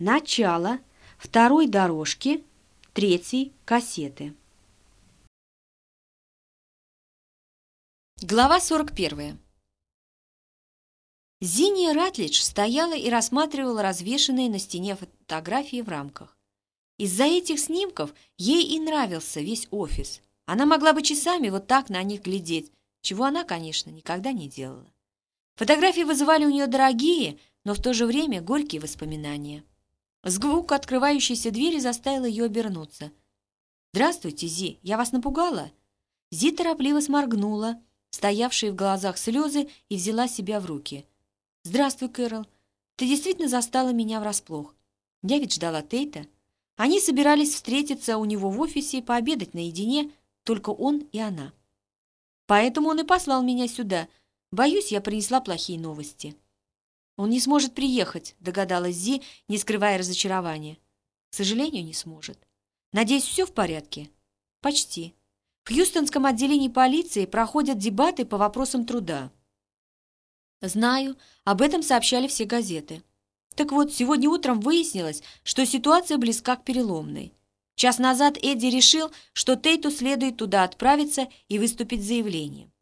Начало второй дорожки третьей кассеты. Глава 41. Зиния Ратлидж стояла и рассматривала развешанные на стене фотографии в рамках. Из-за этих снимков ей и нравился весь офис. Она могла бы часами вот так на них глядеть, чего она, конечно, никогда не делала. Фотографии вызывали у нее дорогие, но в то же время горькие воспоминания. Звук открывающейся двери заставил ее обернуться. «Здравствуйте, Зи, я вас напугала?» Зи торопливо сморгнула, стоявшие в глазах слезы, и взяла себя в руки. «Здравствуй, Кэрол. Ты действительно застала меня врасплох. Я ведь ждала Тейта. Они собирались встретиться у него в офисе и пообедать наедине, только он и она. Поэтому он и послал меня сюда. Боюсь, я принесла плохие новости». «Он не сможет приехать», — догадалась Зи, не скрывая разочарования. «К сожалению, не сможет. Надеюсь, все в порядке?» «Почти. В Хьюстонском отделении полиции проходят дебаты по вопросам труда. Знаю, об этом сообщали все газеты. Так вот, сегодня утром выяснилось, что ситуация близка к переломной. Час назад Эдди решил, что Тейту следует туда отправиться и выступить с заявлением.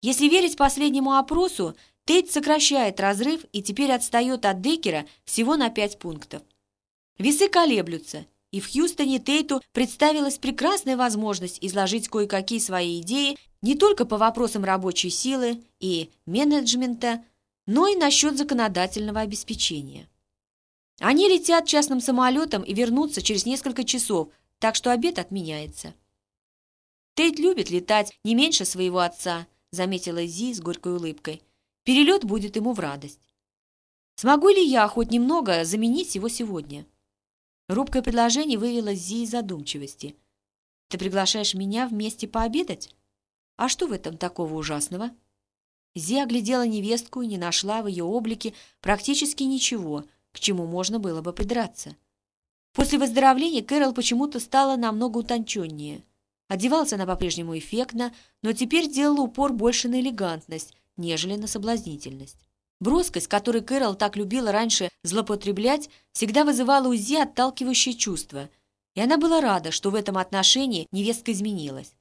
Если верить последнему опросу, Тейт сокращает разрыв и теперь отстает от Декера всего на пять пунктов. Весы колеблются, и в Хьюстоне Тейту представилась прекрасная возможность изложить кое-какие свои идеи не только по вопросам рабочей силы и менеджмента, но и насчет законодательного обеспечения. Они летят частным самолетом и вернутся через несколько часов, так что обед отменяется. «Тейт любит летать не меньше своего отца», заметила Зи с горькой улыбкой. «Перелет будет ему в радость. Смогу ли я хоть немного заменить его сегодня?» Рубкое предложение вывело Зи из задумчивости. «Ты приглашаешь меня вместе пообедать?» А что в этом такого ужасного? Зи оглядела невестку и не нашла в ее облике практически ничего, к чему можно было бы придраться. После выздоровления Кэрол почему-то стала намного утонченнее. Одевалась она по-прежнему эффектно, но теперь делала упор больше на элегантность, нежели на соблазнительность. Броскость, которой Кэрол так любила раньше злоупотреблять, всегда вызывала у Зи отталкивающее чувство, и она была рада, что в этом отношении невестка изменилась.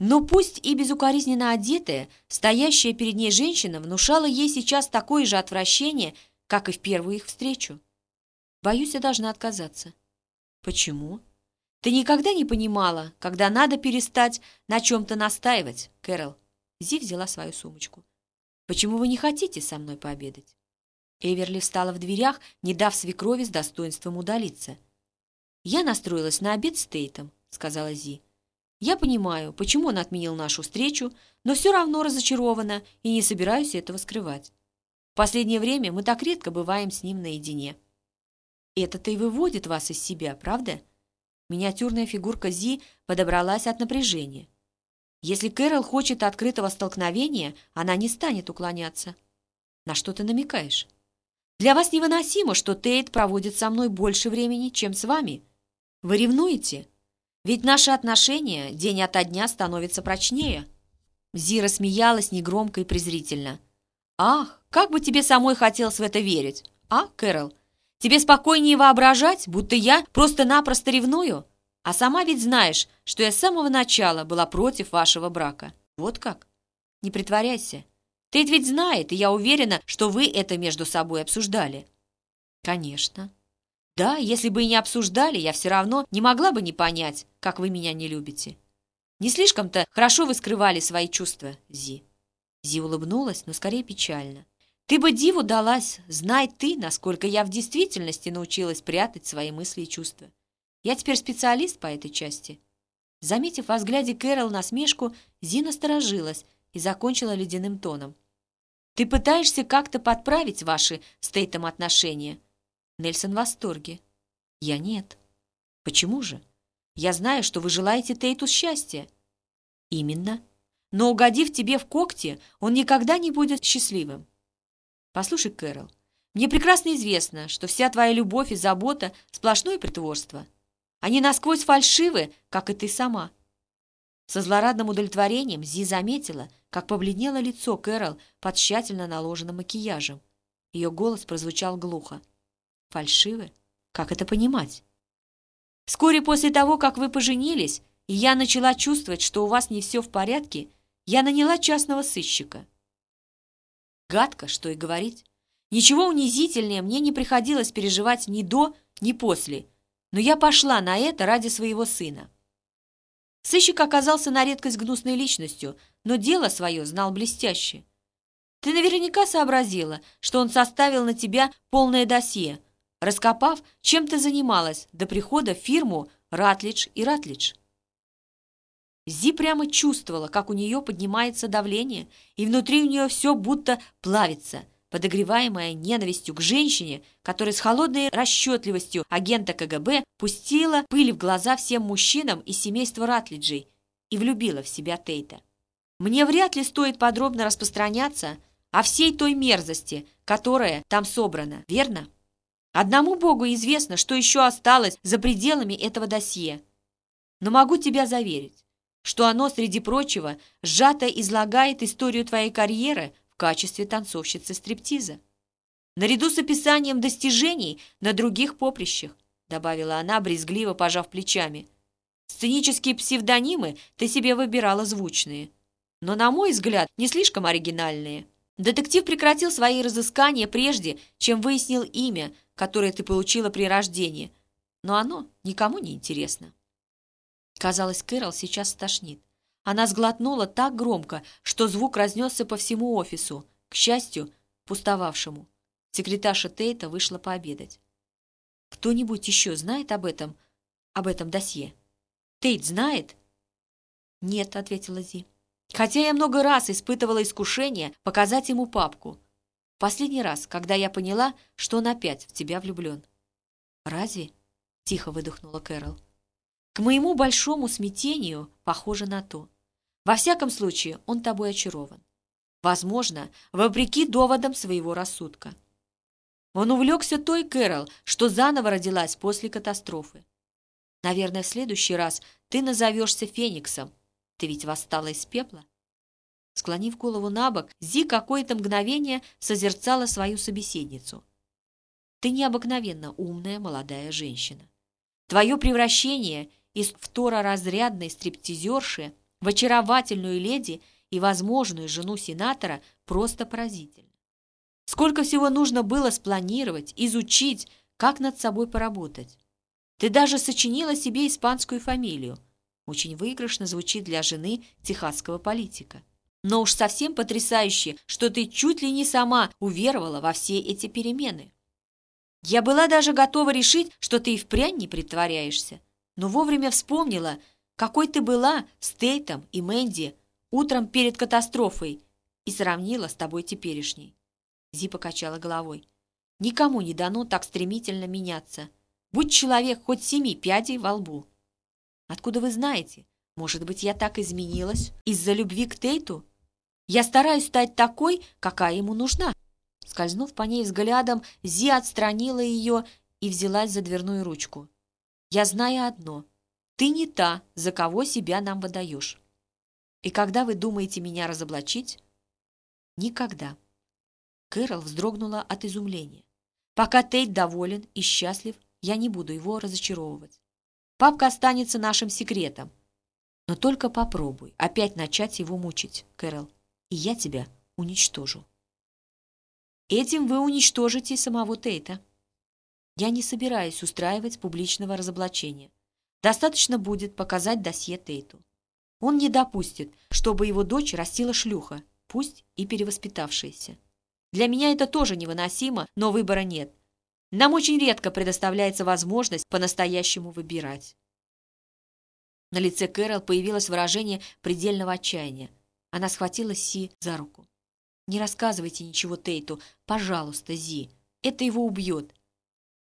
Но пусть и безукоризненно одетая, стоящая перед ней женщина внушала ей сейчас такое же отвращение, как и в первую их встречу. Боюсь, я должна отказаться. Почему? Ты никогда не понимала, когда надо перестать на чем-то настаивать, Кэрол. Зи взяла свою сумочку. Почему вы не хотите со мной пообедать? Эверли встала в дверях, не дав свекрови с достоинством удалиться. «Я настроилась на обед с Тейтом», — сказала Зи. Я понимаю, почему он отменил нашу встречу, но все равно разочарована и не собираюсь этого скрывать. В последнее время мы так редко бываем с ним наедине. Это-то и выводит вас из себя, правда? Миниатюрная фигурка Зи подобралась от напряжения. Если Кэрол хочет открытого столкновения, она не станет уклоняться. На что ты намекаешь? Для вас невыносимо, что Тейт проводит со мной больше времени, чем с вами. Вы ревнуете? Ведь наши отношения день ото дня становятся прочнее». Зира смеялась негромко и презрительно. «Ах, как бы тебе самой хотелось в это верить, а, Кэрол? Тебе спокойнее воображать, будто я просто-напросто ревную? А сама ведь знаешь, что я с самого начала была против вашего брака. Вот как? Не притворяйся. Ты ведь знает, и я уверена, что вы это между собой обсуждали». «Конечно. Да, если бы и не обсуждали, я все равно не могла бы не понять, как вы меня не любите. Не слишком-то хорошо вы скрывали свои чувства, Зи. Зи улыбнулась, но скорее печально. Ты бы диву далась, знай ты, насколько я в действительности научилась прятать свои мысли и чувства. Я теперь специалист по этой части. Заметив во взгляде Кэрол насмешку, Зи насторожилась и закончила ледяным тоном. «Ты пытаешься как-то подправить ваши с Тейтом отношения?» Нельсон в восторге. Я нет. Почему же? Я знаю, что вы желаете Тейту счастья. Именно. Но угодив тебе в когти, он никогда не будет счастливым. Послушай, Кэрол, мне прекрасно известно, что вся твоя любовь и забота — сплошное притворство. Они насквозь фальшивы, как и ты сама. Со злорадным удовлетворением Зи заметила, как побледнело лицо Кэрол под тщательно наложенным макияжем. Ее голос прозвучал глухо. Фальшивы? Как это понимать? Вскоре после того, как вы поженились, и я начала чувствовать, что у вас не все в порядке, я наняла частного сыщика. Гадко, что и говорить. Ничего унизительнее мне не приходилось переживать ни до, ни после, но я пошла на это ради своего сына. Сыщик оказался на редкость гнусной личностью, но дело свое знал блестяще. Ты наверняка сообразила, что он составил на тебя полное досье, раскопав, чем ты занималась до прихода в фирму «Ратлидж и Ратлидж». Зи прямо чувствовала, как у нее поднимается давление, и внутри у нее все будто плавится, подогреваемая ненавистью к женщине, которая с холодной расчетливостью агента КГБ пустила пыль в глаза всем мужчинам из семейства Ратлиджей и влюбила в себя Тейта. Мне вряд ли стоит подробно распространяться о всей той мерзости, которая там собрана, верно? Одному Богу известно, что еще осталось за пределами этого досье. Но могу тебя заверить, что оно, среди прочего, сжато излагает историю твоей карьеры качестве танцовщицы стриптиза. Наряду с описанием достижений на других поприщах, добавила она, брезгливо пожав плечами. Сценические псевдонимы ты себе выбирала звучные, но, на мой взгляд, не слишком оригинальные. Детектив прекратил свои разыскания прежде, чем выяснил имя, которое ты получила при рождении, но оно никому не интересно. Казалось, Кэрол сейчас стошнит. Она сглотнула так громко, что звук разнесся по всему офису, к счастью, пустовавшему. Секретарша Тейта вышла пообедать. «Кто-нибудь еще знает об этом, об этом досье? Тейт знает?» «Нет», — ответила Зи. «Хотя я много раз испытывала искушение показать ему папку. Последний раз, когда я поняла, что он опять в тебя влюблен». «Разве?» — тихо выдохнула Кэрол. К моему большому смятению похоже на то. Во всяком случае, он тобой очарован. Возможно, вопреки доводам своего рассудка. Он увлекся той Кэрол, что заново родилась после катастрофы. Наверное, в следующий раз ты назовешься Фениксом. Ты ведь восстала из пепла. Склонив голову на бок, Зи какое-то мгновение созерцала свою собеседницу. Ты необыкновенно умная молодая женщина. Твое превращение из второразрядной стриптизерши в очаровательную леди и возможную жену сенатора просто поразительно. Сколько всего нужно было спланировать, изучить, как над собой поработать. Ты даже сочинила себе испанскую фамилию. Очень выигрышно звучит для жены техасского политика. Но уж совсем потрясающе, что ты чуть ли не сама уверовала во все эти перемены. Я была даже готова решить, что ты и впрямь не притворяешься но вовремя вспомнила, какой ты была с Тейтом и Мэнди утром перед катастрофой и сравнила с тобой теперешней. Зи покачала головой. Никому не дано так стремительно меняться. Будь человек хоть семи пядей во лбу. Откуда вы знаете? Может быть, я так изменилась из-за любви к Тейту? Я стараюсь стать такой, какая ему нужна. Скользнув по ней взглядом, Зи отстранила ее и взялась за дверную ручку. Я знаю одно. Ты не та, за кого себя нам выдаешь. И когда вы думаете меня разоблачить? Никогда. Кэрол вздрогнула от изумления. Пока Тейт доволен и счастлив, я не буду его разочаровывать. Папка останется нашим секретом. Но только попробуй опять начать его мучить, Кэрол, и я тебя уничтожу. Этим вы уничтожите самого Тейта. Я не собираюсь устраивать публичного разоблачения. Достаточно будет показать досье Тейту. Он не допустит, чтобы его дочь растила шлюха, пусть и перевоспитавшаяся. Для меня это тоже невыносимо, но выбора нет. Нам очень редко предоставляется возможность по-настоящему выбирать. На лице Кэрол появилось выражение предельного отчаяния. Она схватила Си за руку. «Не рассказывайте ничего Тейту, пожалуйста, Зи. Это его убьет.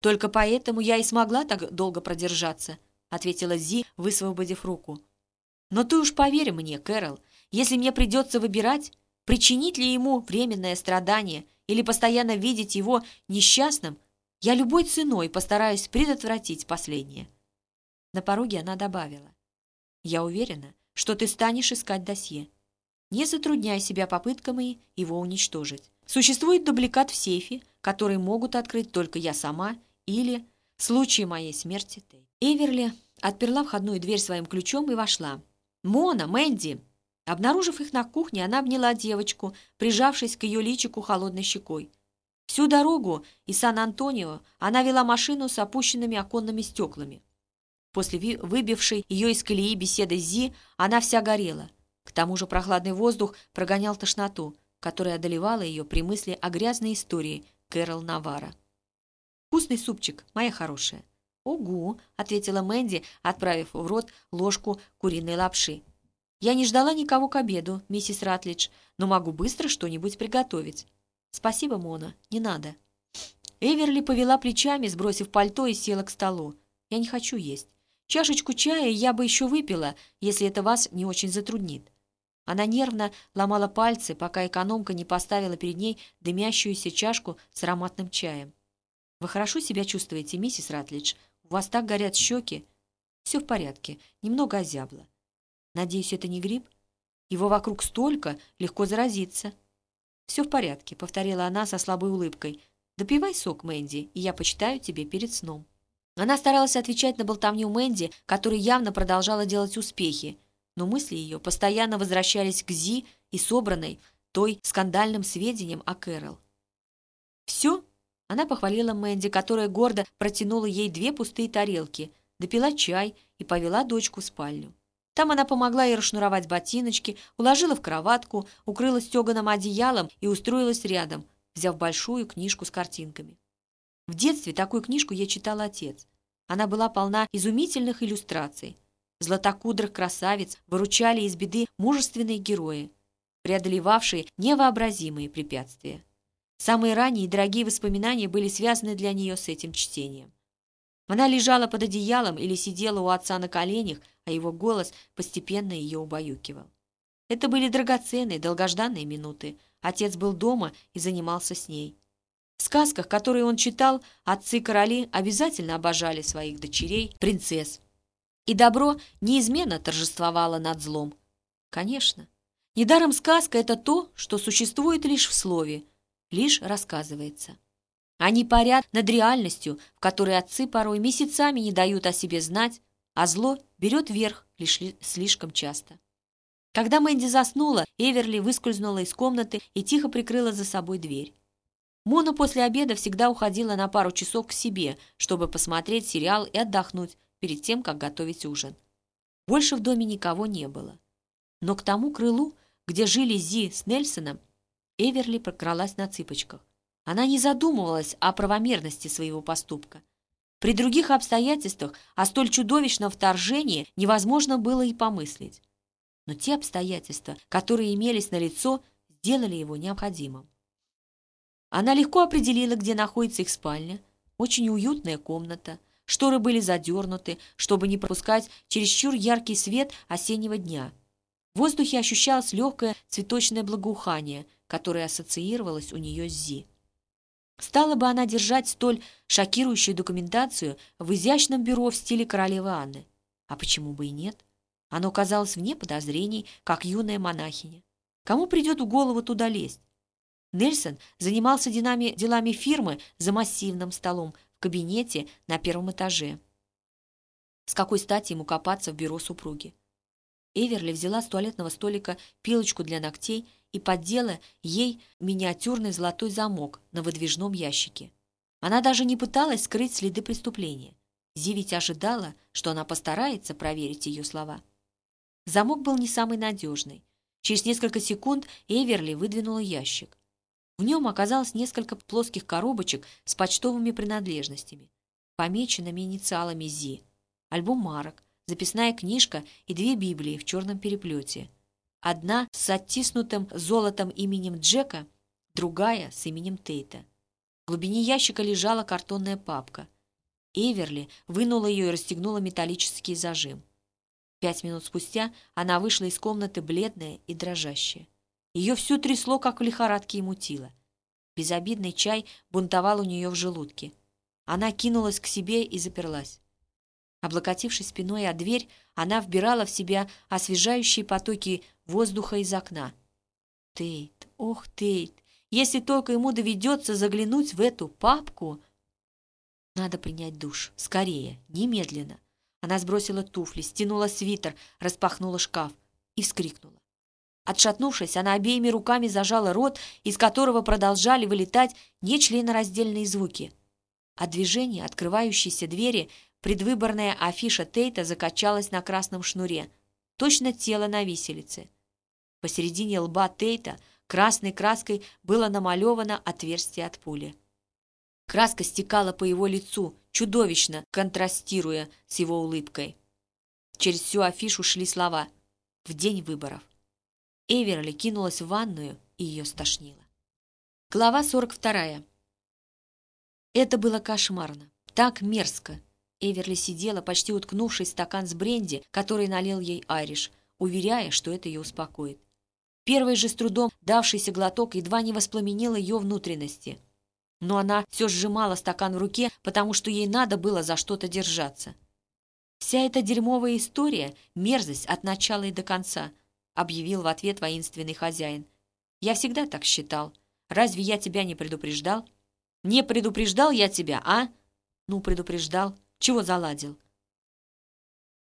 «Только поэтому я и смогла так долго продержаться», — ответила Зи, высвободив руку. «Но ты уж поверь мне, Кэрол, если мне придется выбирать, причинить ли ему временное страдание или постоянно видеть его несчастным, я любой ценой постараюсь предотвратить последнее». На пороге она добавила. «Я уверена, что ты станешь искать досье. Не затрудняй себя попытками его уничтожить. Существует дубликат в сейфе, который могут открыть только я сама или «Случай моей смерти Тейт». Эверли отперла входную дверь своим ключом и вошла. «Мона! Мэнди!» Обнаружив их на кухне, она обняла девочку, прижавшись к ее личику холодной щекой. Всю дорогу из Сан-Антонио она вела машину с опущенными оконными стеклами. После выбившей ее из колеи беседы Зи, она вся горела. К тому же прохладный воздух прогонял тошноту, которая одолевала ее при мысли о грязной истории Кэрол Навара. «Вкусный супчик, моя хорошая». «Угу», — ответила Мэнди, отправив в рот ложку куриной лапши. «Я не ждала никого к обеду, миссис Ратлидж, но могу быстро что-нибудь приготовить». «Спасибо, Мона, не надо». Эверли повела плечами, сбросив пальто и села к столу. «Я не хочу есть. Чашечку чая я бы еще выпила, если это вас не очень затруднит». Она нервно ломала пальцы, пока экономка не поставила перед ней дымящуюся чашку с ароматным чаем. «Вы хорошо себя чувствуете, миссис Ратлидж? У вас так горят щеки?» «Все в порядке, немного озябло». «Надеюсь, это не грипп? Его вокруг столько, легко заразиться». «Все в порядке», — повторила она со слабой улыбкой. «Допивай сок, Мэнди, и я почитаю тебе перед сном». Она старалась отвечать на болтовню Мэнди, которая явно продолжала делать успехи, но мысли ее постоянно возвращались к Зи и собранной, той скандальным сведениям о Кэрол. «Все?» — она похвалила Мэнди, которая гордо протянула ей две пустые тарелки, допила чай и повела дочку в спальню. Там она помогла ей расшнуровать ботиночки, уложила в кроватку, укрыла стеганым одеялом и устроилась рядом, взяв большую книжку с картинками. В детстве такую книжку я читал отец. Она была полна изумительных иллюстраций. Златокудрых красавиц выручали из беды мужественные герои, преодолевавшие невообразимые препятствия. Самые ранние и дорогие воспоминания были связаны для нее с этим чтением. Она лежала под одеялом или сидела у отца на коленях, а его голос постепенно ее убаюкивал. Это были драгоценные, долгожданные минуты. Отец был дома и занимался с ней. В сказках, которые он читал, отцы-короли обязательно обожали своих дочерей, принцесс. И добро неизменно торжествовало над злом. Конечно. Недаром сказка — это то, что существует лишь в слове, лишь рассказывается. Они парят над реальностью, в которой отцы порой месяцами не дают о себе знать, а зло берет верх лишь слишком часто. Когда Мэнди заснула, Эверли выскользнула из комнаты и тихо прикрыла за собой дверь. Мона после обеда всегда уходила на пару часов к себе, чтобы посмотреть сериал и отдохнуть перед тем, как готовить ужин. Больше в доме никого не было. Но к тому крылу, где жили Зи с Нельсоном, Эверли прокралась на цыпочках. Она не задумывалась о правомерности своего поступка. При других обстоятельствах о столь чудовищном вторжении невозможно было и помыслить. Но те обстоятельства, которые имелись на лицо, сделали его необходимым. Она легко определила, где находится их спальня. Очень уютная комната. Шторы были задернуты, чтобы не пропускать чересчур яркий свет осеннего дня. В воздухе ощущалось легкое цветочное благоухание, которое ассоциировалось у нее с Зи. Стала бы она держать столь шокирующую документацию в изящном бюро в стиле королевы Анны? А почему бы и нет? Оно казалось вне подозрений, как юная монахиня. Кому придет в голову туда лезть? Нельсон занимался делами, делами фирмы за массивным столом в кабинете на первом этаже. С какой стати ему копаться в бюро супруги? Эверли взяла с туалетного столика пилочку для ногтей и поддела ей миниатюрный золотой замок на выдвижном ящике. Она даже не пыталась скрыть следы преступления. Зи ведь ожидала, что она постарается проверить ее слова. Замок был не самый надежный. Через несколько секунд Эверли выдвинула ящик. В нем оказалось несколько плоских коробочек с почтовыми принадлежностями, помеченными инициалами Зи, альбом марок, записная книжка и две Библии в черном переплете – Одна с оттиснутым золотом именем Джека, другая с именем Тейта. В глубине ящика лежала картонная папка. Эверли вынула ее и расстегнула металлический зажим. Пять минут спустя она вышла из комнаты бледная и дрожащая. Ее всю трясло, как в лихорадке и мутило. Безобидный чай бунтовал у нее в желудке. Она кинулась к себе и заперлась. Облокотившись спиной о дверь, она вбирала в себя освежающие потоки воздуха из окна. Тейт, ох, Тейт, если только ему доведется заглянуть в эту папку... Надо принять душ. Скорее, немедленно. Она сбросила туфли, стянула свитер, распахнула шкаф и вскрикнула. Отшатнувшись, она обеими руками зажала рот, из которого продолжали вылетать нечленораздельные звуки. От движения открывающейся двери предвыборная афиша Тейта закачалась на красном шнуре, точно тело на виселице. Посередине лба Тейта красной краской было намалевано отверстие от пули. Краска стекала по его лицу, чудовищно контрастируя с его улыбкой. Через всю афишу шли слова «В день выборов». Эверли кинулась в ванную, и ее стошнило. Глава 42. Это было кошмарно. Так мерзко. Эверли сидела, почти уткнувшись в стакан с бренди, который налил ей Айриш, уверяя, что это ее успокоит. Первый же с трудом давшийся глоток едва не воспламенил ее внутренности. Но она все сжимала стакан в руке, потому что ей надо было за что-то держаться. Вся эта дерьмовая история — мерзость от начала и до конца — объявил в ответ воинственный хозяин. «Я всегда так считал. Разве я тебя не предупреждал?» «Не предупреждал я тебя, а?» «Ну, предупреждал. Чего заладил?»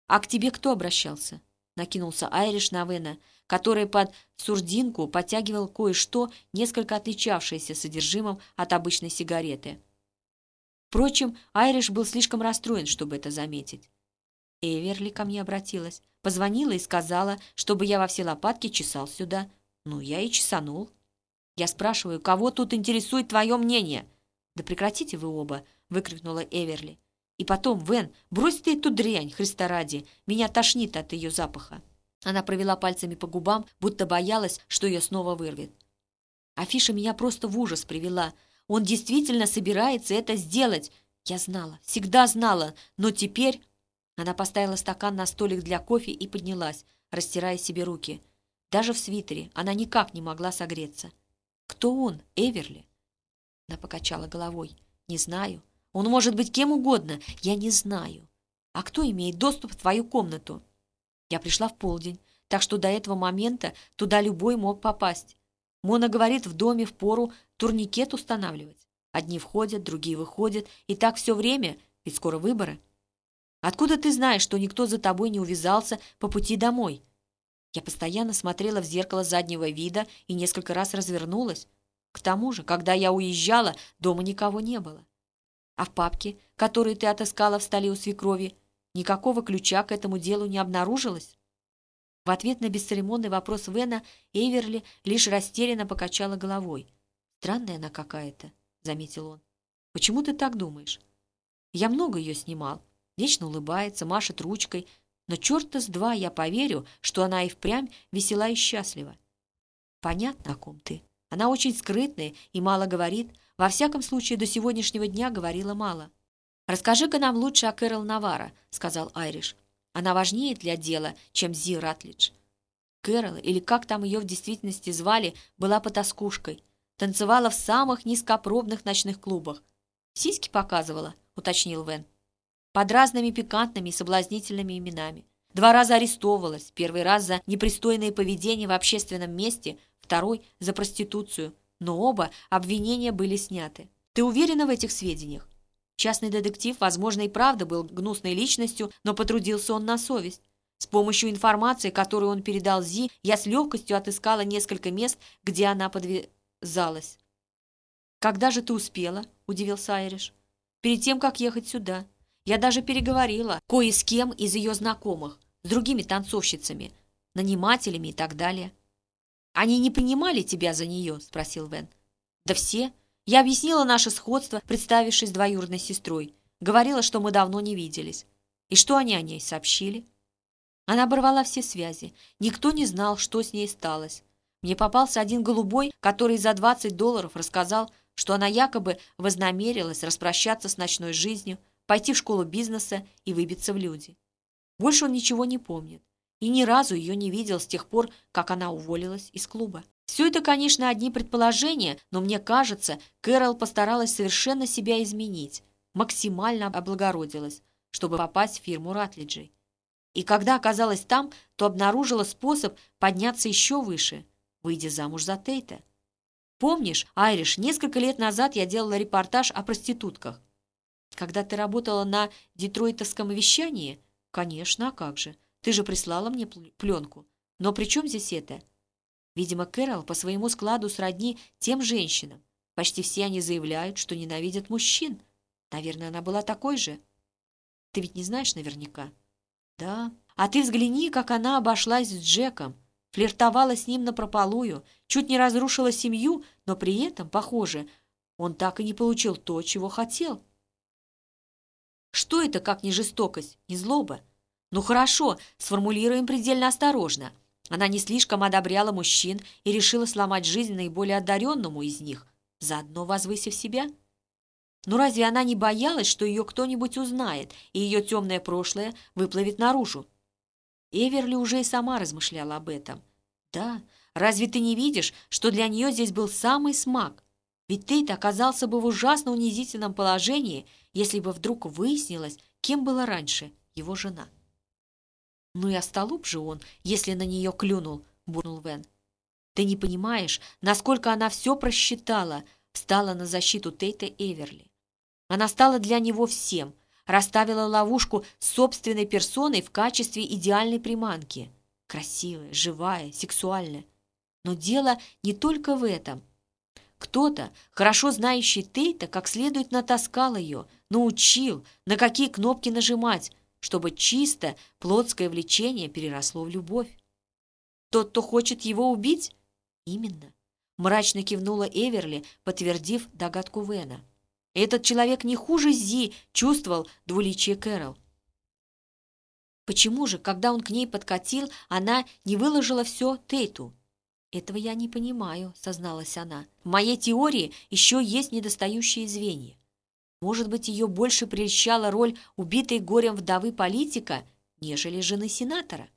«А к тебе кто обращался?» Накинулся Айриш на Вена, который под сурдинку подтягивал кое-что, несколько отличавшееся содержимым от обычной сигареты. Впрочем, Айриш был слишком расстроен, чтобы это заметить. Эверли ко мне обратилась. Позвонила и сказала, чтобы я во все лопатки чесал сюда. Ну, я и чесанул. Я спрашиваю, кого тут интересует твое мнение? Да прекратите вы оба, выкрикнула Эверли. И потом, Вен, брось ты эту дрянь, Христа ради. Меня тошнит от ее запаха. Она провела пальцами по губам, будто боялась, что ее снова вырвет. Афиша меня просто в ужас привела. Он действительно собирается это сделать. Я знала, всегда знала, но теперь... Она поставила стакан на столик для кофе и поднялась, растирая себе руки. Даже в свитере она никак не могла согреться. «Кто он? Эверли?» Она покачала головой. «Не знаю. Он может быть кем угодно. Я не знаю. А кто имеет доступ в твою комнату?» Я пришла в полдень, так что до этого момента туда любой мог попасть. Мона говорит, в доме в пору турникет устанавливать. Одни входят, другие выходят, и так все время, ведь скоро выборы. Откуда ты знаешь, что никто за тобой не увязался по пути домой? Я постоянно смотрела в зеркало заднего вида и несколько раз развернулась. К тому же, когда я уезжала, дома никого не было. А в папке, которую ты отыскала в столе у свекрови, никакого ключа к этому делу не обнаружилось? В ответ на бесцеремонный вопрос Вена Эверли лишь растерянно покачала головой. «Странная она какая-то», — заметил он. «Почему ты так думаешь?» «Я много ее снимал вечно улыбается, машет ручкой, но черта с два я поверю, что она и впрямь весела и счастлива. Понятно, о ком ты. Она очень скрытная и мало говорит. Во всяком случае, до сегодняшнего дня говорила мало. «Расскажи-ка нам лучше о Кэрол Навара», — сказал Айриш. «Она важнее для дела, чем Зи Ратлидж». Кэрол, или как там ее в действительности звали, была потаскушкой. Танцевала в самых низкопробных ночных клубах. «Сиськи показывала», — уточнил Вен под разными пикантными и соблазнительными именами. Два раза арестовывалась, первый раз за непристойное поведение в общественном месте, второй – за проституцию, но оба обвинения были сняты. Ты уверена в этих сведениях? Частный детектив, возможно, и правда был гнусной личностью, но потрудился он на совесть. С помощью информации, которую он передал Зи, я с легкостью отыскала несколько мест, где она подвязалась. «Когда же ты успела?» – удивился Айриш. «Перед тем, как ехать сюда. Я даже переговорила кое с кем из ее знакомых, с другими танцовщицами, нанимателями и так далее. «Они не принимали тебя за нее?» – спросил Вен. «Да все. Я объяснила наше сходство, представившись двоюродной сестрой. Говорила, что мы давно не виделись. И что они о ней сообщили?» Она оборвала все связи. Никто не знал, что с ней сталось. Мне попался один голубой, который за 20 долларов рассказал, что она якобы вознамерилась распрощаться с ночной жизнью, пойти в школу бизнеса и выбиться в люди. Больше он ничего не помнит и ни разу ее не видел с тех пор, как она уволилась из клуба. Все это, конечно, одни предположения, но мне кажется, Кэрол постаралась совершенно себя изменить, максимально облагородилась, чтобы попасть в фирму Ратлиджей. И когда оказалась там, то обнаружила способ подняться еще выше, выйдя замуж за Тейта. Помнишь, Айриш, несколько лет назад я делала репортаж о проститутках. когда ты работала на детройтовском вещании? Конечно, а как же? Ты же прислала мне пленку. Но при чем здесь это? Видимо, Кэрол по своему складу сродни тем женщинам. Почти все они заявляют, что ненавидят мужчин. Наверное, она была такой же. Ты ведь не знаешь наверняка? Да. А ты взгляни, как она обошлась с Джеком. Флиртовала с ним напропалую, чуть не разрушила семью, но при этом, похоже, он так и не получил то, чего хотел. Что это, как не жестокость, не злоба? Ну хорошо, сформулируем предельно осторожно. Она не слишком одобряла мужчин и решила сломать жизнь наиболее одаренному из них, заодно возвысив себя. Но разве она не боялась, что ее кто-нибудь узнает, и ее темное прошлое выплывет наружу? Эверли уже и сама размышляла об этом. Да, разве ты не видишь, что для нее здесь был самый смак? Ведь ты оказался бы в ужасно унизительном положении, если бы вдруг выяснилось, кем была раньше его жена. «Ну и остолуп же он, если на нее клюнул», — буркнул Вен. «Ты не понимаешь, насколько она все просчитала, встала на защиту Тейта Эверли. Она стала для него всем, расставила ловушку собственной персоной в качестве идеальной приманки. Красивая, живая, сексуальная. Но дело не только в этом. Кто-то, хорошо знающий Тейта, как следует натаскал ее, научил, на какие кнопки нажимать, чтобы чисто плотское влечение переросло в любовь. Тот, кто хочет его убить? Именно. Мрачно кивнула Эверли, подтвердив догадку Вена. Этот человек не хуже Зи чувствовал двуличие Кэрол. Почему же, когда он к ней подкатил, она не выложила все Тейту? «Этого я не понимаю», — созналась она. «В моей теории еще есть недостающие звенья. Может быть, ее больше прельщала роль убитой горем вдовы политика, нежели жены сенатора?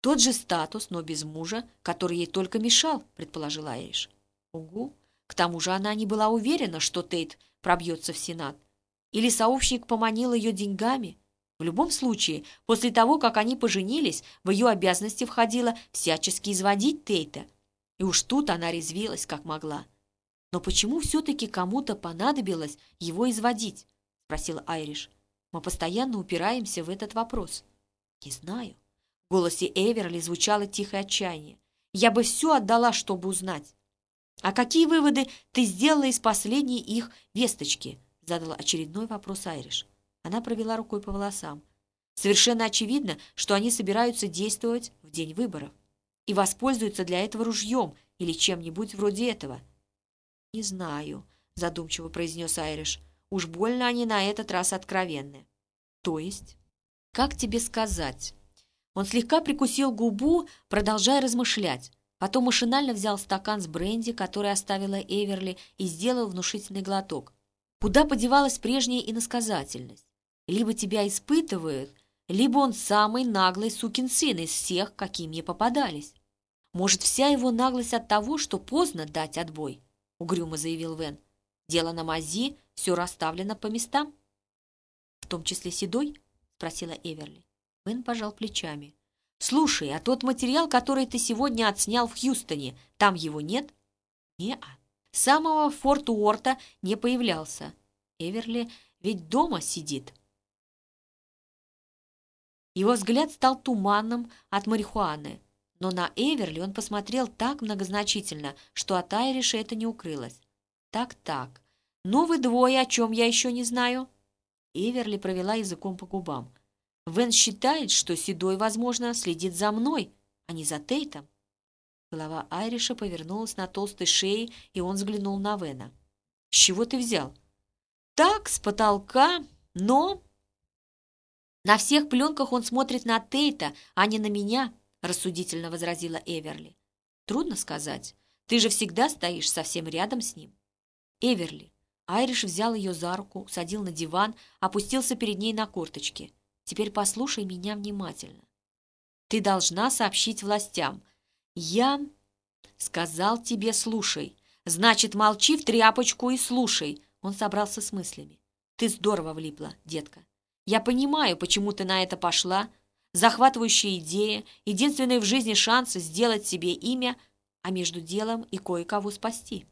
Тот же статус, но без мужа, который ей только мешал, предположила Айриш. Угу. К тому же она не была уверена, что Тейт пробьется в Сенат. Или сообщник поманил ее деньгами. В любом случае, после того, как они поженились, в ее обязанности входило всячески изводить Тейта. И уж тут она резвилась, как могла. «Но почему все-таки кому-то понадобилось его изводить?» — спросил Айриш. «Мы постоянно упираемся в этот вопрос». «Не знаю». В голосе Эверли звучало тихое отчаяние. «Я бы все отдала, чтобы узнать». «А какие выводы ты сделала из последней их весточки?» — задала очередной вопрос Айриш. Она провела рукой по волосам. «Совершенно очевидно, что они собираются действовать в день выборов и воспользуются для этого ружьем или чем-нибудь вроде этого». «Не знаю», — задумчиво произнес Айриш. «Уж больно они на этот раз откровенны». «То есть?» «Как тебе сказать?» Он слегка прикусил губу, продолжая размышлять. Потом машинально взял стакан с бренди, который оставила Эверли, и сделал внушительный глоток. Куда подевалась прежняя иносказательность? Либо тебя испытывают, либо он самый наглый сукин сын из всех, какие мне попадались. Может, вся его наглость от того, что поздно дать отбой? — угрюмо заявил Вен. «Дело на мази, все расставлено по местам». «В том числе седой?» — спросила Эверли. Вен пожал плечами. «Слушай, а тот материал, который ты сегодня отснял в Хьюстоне, там его нет?» «Не-а. Самого Форт Уорта не появлялся. Эверли ведь дома сидит». Его взгляд стал туманным от марихуаны. Но на Эверли он посмотрел так многозначительно, что от Айриша это не укрылось. «Так-так. Ну вы двое, о чем я еще не знаю?» Эверли провела языком по губам. «Вен считает, что Седой, возможно, следит за мной, а не за Тейтом». Голова Айриша повернулась на толстой шее, и он взглянул на Вена. «С чего ты взял?» «Так, с потолка, но...» «На всех пленках он смотрит на Тейта, а не на меня», рассудительно возразила Эверли. Трудно сказать. Ты же всегда стоишь совсем рядом с ним. Эверли. Айриш взял ее за руку, садил на диван, опустился перед ней на корточки. Теперь послушай меня внимательно. Ты должна сообщить властям. Я сказал тебе слушай. Значит, молчи в тряпочку и слушай. Он собрался с мыслями. Ты здорово влипла, детка. Я понимаю, почему ты на это пошла, захватывающая идея, единственный в жизни шанс сделать себе имя, а между делом и кое-кого спасти.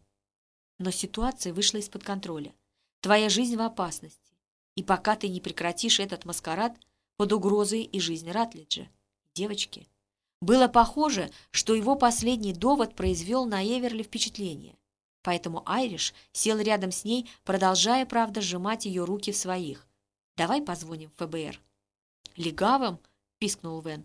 Но ситуация вышла из-под контроля. Твоя жизнь в опасности. И пока ты не прекратишь этот маскарад, под угрозой и жизнь Ратлиджа. Девочки. Было похоже, что его последний довод произвел на Эверли впечатление. Поэтому Айриш сел рядом с ней, продолжая, правда, сжимать ее руки в своих. «Давай позвоним в ФБР». «Легавым?» — пискнул Вен.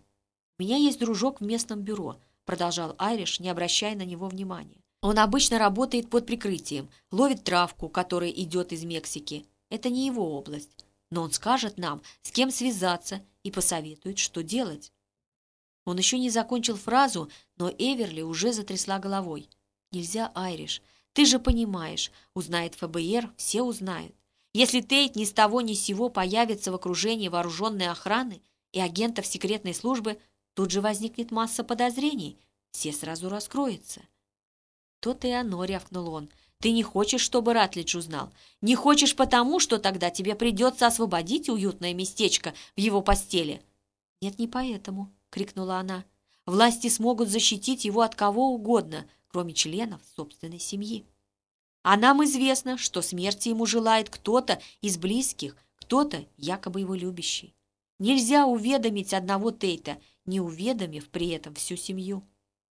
«У меня есть дружок в местном бюро», — продолжал Айриш, не обращая на него внимания. «Он обычно работает под прикрытием, ловит травку, которая идет из Мексики. Это не его область но он скажет нам, с кем связаться и посоветует, что делать. Он еще не закончил фразу, но Эверли уже затрясла головой. «Нельзя, Айриш. Ты же понимаешь, узнает ФБР, все узнают. Если Тейт ни с того ни с сего появится в окружении вооруженной охраны и агентов секретной службы, тут же возникнет масса подозрений. Все сразу раскроются». То-то и оно, рявкнул он. Ты не хочешь, чтобы Ратлидж узнал? Не хочешь потому, что тогда тебе придется освободить уютное местечко в его постели?» «Нет, не поэтому», — крикнула она. «Власти смогут защитить его от кого угодно, кроме членов собственной семьи. А нам известно, что смерти ему желает кто-то из близких, кто-то якобы его любящий. Нельзя уведомить одного Тейта, не уведомив при этом всю семью».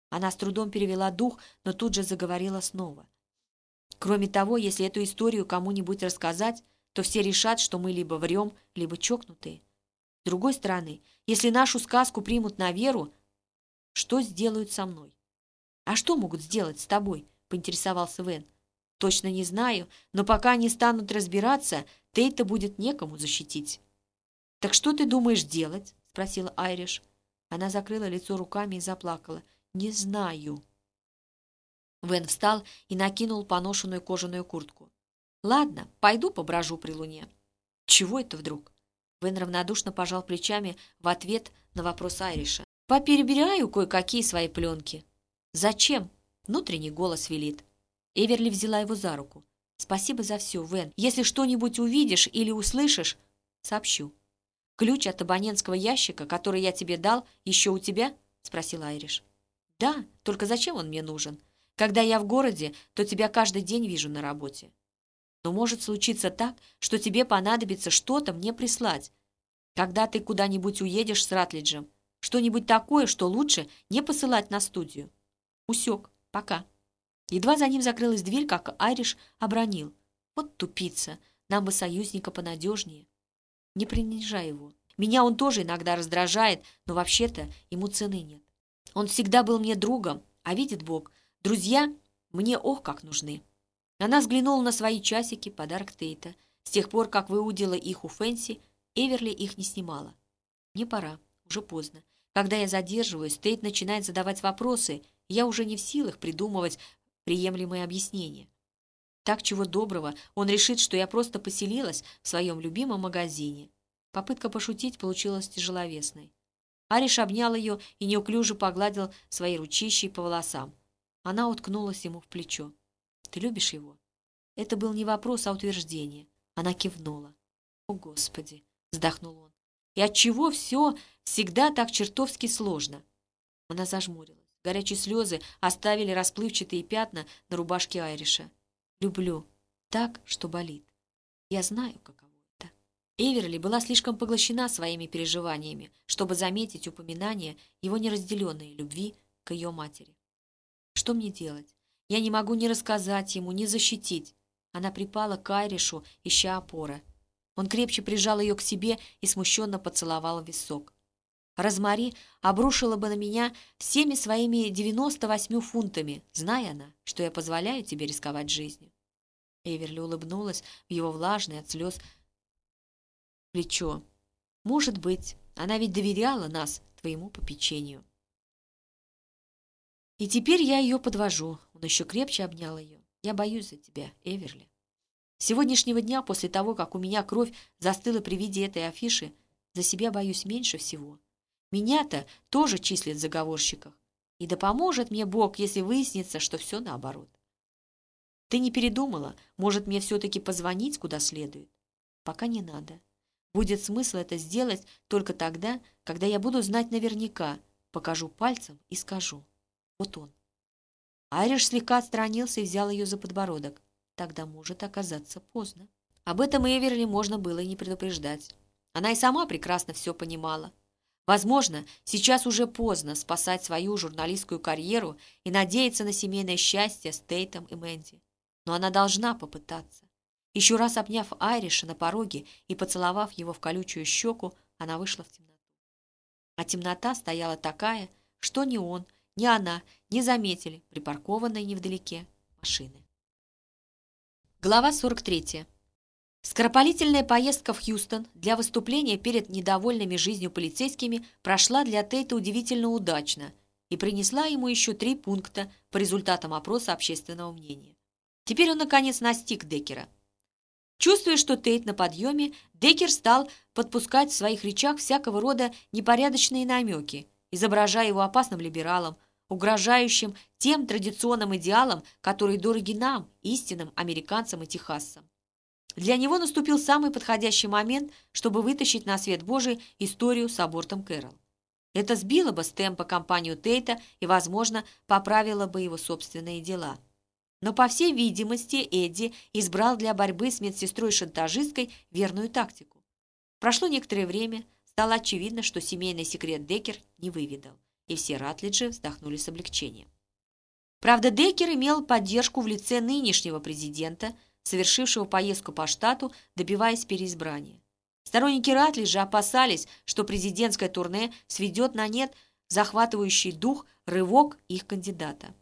Она с трудом перевела дух, но тут же заговорила снова. Кроме того, если эту историю кому-нибудь рассказать, то все решат, что мы либо врем, либо чокнутые. С другой стороны, если нашу сказку примут на веру, что сделают со мной? А что могут сделать с тобой? Поинтересовался Вен. Точно не знаю, но пока они станут разбираться, Тейта будет некому защитить. Так что ты думаешь делать? Спросила Айриш. Она закрыла лицо руками и заплакала. Не знаю. Вен встал и накинул поношенную кожаную куртку. «Ладно, пойду поброжу при луне». «Чего это вдруг?» Вен равнодушно пожал плечами в ответ на вопрос Айриша. «Поперебираю кое-какие свои пленки». «Зачем?» — внутренний голос велит. Эверли взяла его за руку. «Спасибо за все, Вен. Если что-нибудь увидишь или услышишь, сообщу». «Ключ от абонентского ящика, который я тебе дал, еще у тебя?» — спросил Айриш. «Да, только зачем он мне нужен?» Когда я в городе, то тебя каждый день вижу на работе. Но может случиться так, что тебе понадобится что-то мне прислать. Когда ты куда-нибудь уедешь с Ратлиджем, что-нибудь такое, что лучше не посылать на студию. Усек. Пока. Едва за ним закрылась дверь, как Айриш обронил. Вот тупица. Нам бы союзника понадежнее. Не принижай его. Меня он тоже иногда раздражает, но вообще-то ему цены нет. Он всегда был мне другом, а видит Бог, Друзья мне ох как нужны. Она взглянула на свои часики, подарок Тейта. С тех пор, как выудила их у Фэнси, Эверли их не снимала. Мне пора, уже поздно. Когда я задерживаюсь, Тейт начинает задавать вопросы, я уже не в силах придумывать приемлемые объяснения. Так чего доброго, он решит, что я просто поселилась в своем любимом магазине. Попытка пошутить получилась тяжеловесной. Ариш обнял ее и неуклюже погладил свои ручищи по волосам. Она уткнулась ему в плечо. «Ты любишь его?» Это был не вопрос, а утверждение. Она кивнула. «О, Господи!» — вздохнул он. «И отчего все всегда так чертовски сложно?» Она зажмурилась. Горячие слезы оставили расплывчатые пятна на рубашке Айриша. «Люблю. Так, что болит. Я знаю, каково это». Эверли была слишком поглощена своими переживаниями, чтобы заметить упоминание его неразделенной любви к ее матери. Что мне делать? Я не могу ни рассказать ему, ни защитить. Она припала к Айришу, ища опоры. Он крепче прижал ее к себе и смущенно поцеловал висок. Розмари обрушила бы на меня всеми своими девяносто восьми фунтами, зная она, что я позволяю тебе рисковать жизнью. Эверли улыбнулась в его влажное от слез плечо. «Может быть, она ведь доверяла нас твоему попечению». И теперь я ее подвожу. Он еще крепче обнял ее. Я боюсь за тебя, Эверли. С сегодняшнего дня, после того, как у меня кровь застыла при виде этой афиши, за себя боюсь меньше всего. Меня-то тоже числят в заговорщиках. И да поможет мне Бог, если выяснится, что все наоборот. Ты не передумала? Может, мне все-таки позвонить куда следует? Пока не надо. Будет смысл это сделать только тогда, когда я буду знать наверняка, покажу пальцем и скажу. Вот он. Айриш слегка отстранился и взял ее за подбородок. Тогда может оказаться поздно. Об этом Эверли можно было и не предупреждать. Она и сама прекрасно все понимала. Возможно, сейчас уже поздно спасать свою журналистскую карьеру и надеяться на семейное счастье с Тейтом и Мэнди. Но она должна попытаться. Еще раз обняв Айриша на пороге и поцеловав его в колючую щеку, она вышла в темноту. А темнота стояла такая, что ни он, ни она не заметили припаркованной невдалеке машины. Глава 43. Скоропалительная поездка в Хьюстон для выступления перед недовольными жизнью полицейскими прошла для Тейта удивительно удачно и принесла ему еще три пункта по результатам опроса общественного мнения. Теперь он, наконец, настиг Деккера. Чувствуя, что Тейт на подъеме, Деккер стал подпускать в своих речах всякого рода непорядочные намеки, изображая его опасным либералом, угрожающим тем традиционным идеалам, которые дороги нам, истинным американцам и техасцам. Для него наступил самый подходящий момент, чтобы вытащить на свет Божий историю с абортом Кэрол. Это сбило бы с темпа компанию Тейта и, возможно, поправило бы его собственные дела. Но, по всей видимости, Эдди избрал для борьбы с медсестрой-шантажисткой верную тактику. Прошло некоторое время, стало очевидно, что семейный секрет Деккер не выведал, и все Ратлиджи вздохнули с облегчением. Правда, Деккер имел поддержку в лице нынешнего президента – совершившего поездку по штату, добиваясь переизбрания. Сторонники Ратли же опасались, что президентское турне сведет на нет захватывающий дух рывок их кандидата.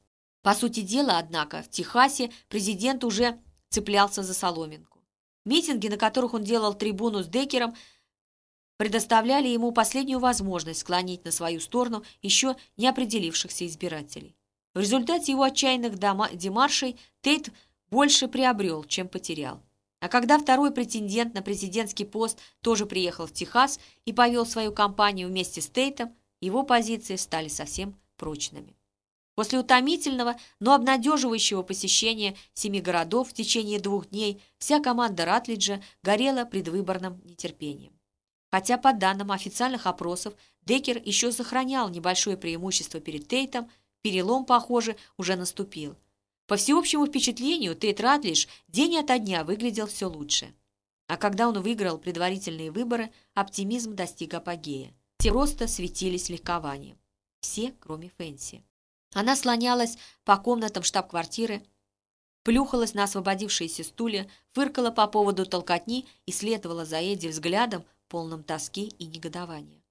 По сути дела, однако, в Техасе президент уже цеплялся за соломинку. Митинги, на которых он делал трибуну с Декером, предоставляли ему последнюю возможность склонить на свою сторону еще не определившихся избирателей. В результате его отчаянных демаршей Тейт больше приобрел, чем потерял. А когда второй претендент на президентский пост тоже приехал в Техас и повел свою кампанию вместе с Тейтом, его позиции стали совсем прочными. После утомительного, но обнадеживающего посещения семи городов в течение двух дней вся команда Ратлиджа горела предвыборным нетерпением. Хотя по данным официальных опросов Деккер еще сохранял небольшое преимущество перед Тейтом, перелом, похоже, уже наступил – по всеобщему впечатлению, Тейт Ратлиш день ото дня выглядел все лучше. А когда он выиграл предварительные выборы, оптимизм достиг апогея. Все просто светились легкованием. Все, кроме Фэнси. Она слонялась по комнатам штаб-квартиры, плюхалась на освободившиеся стулья, фыркала по поводу толкотни и следовала за Эдди взглядом, полным тоски и негодования.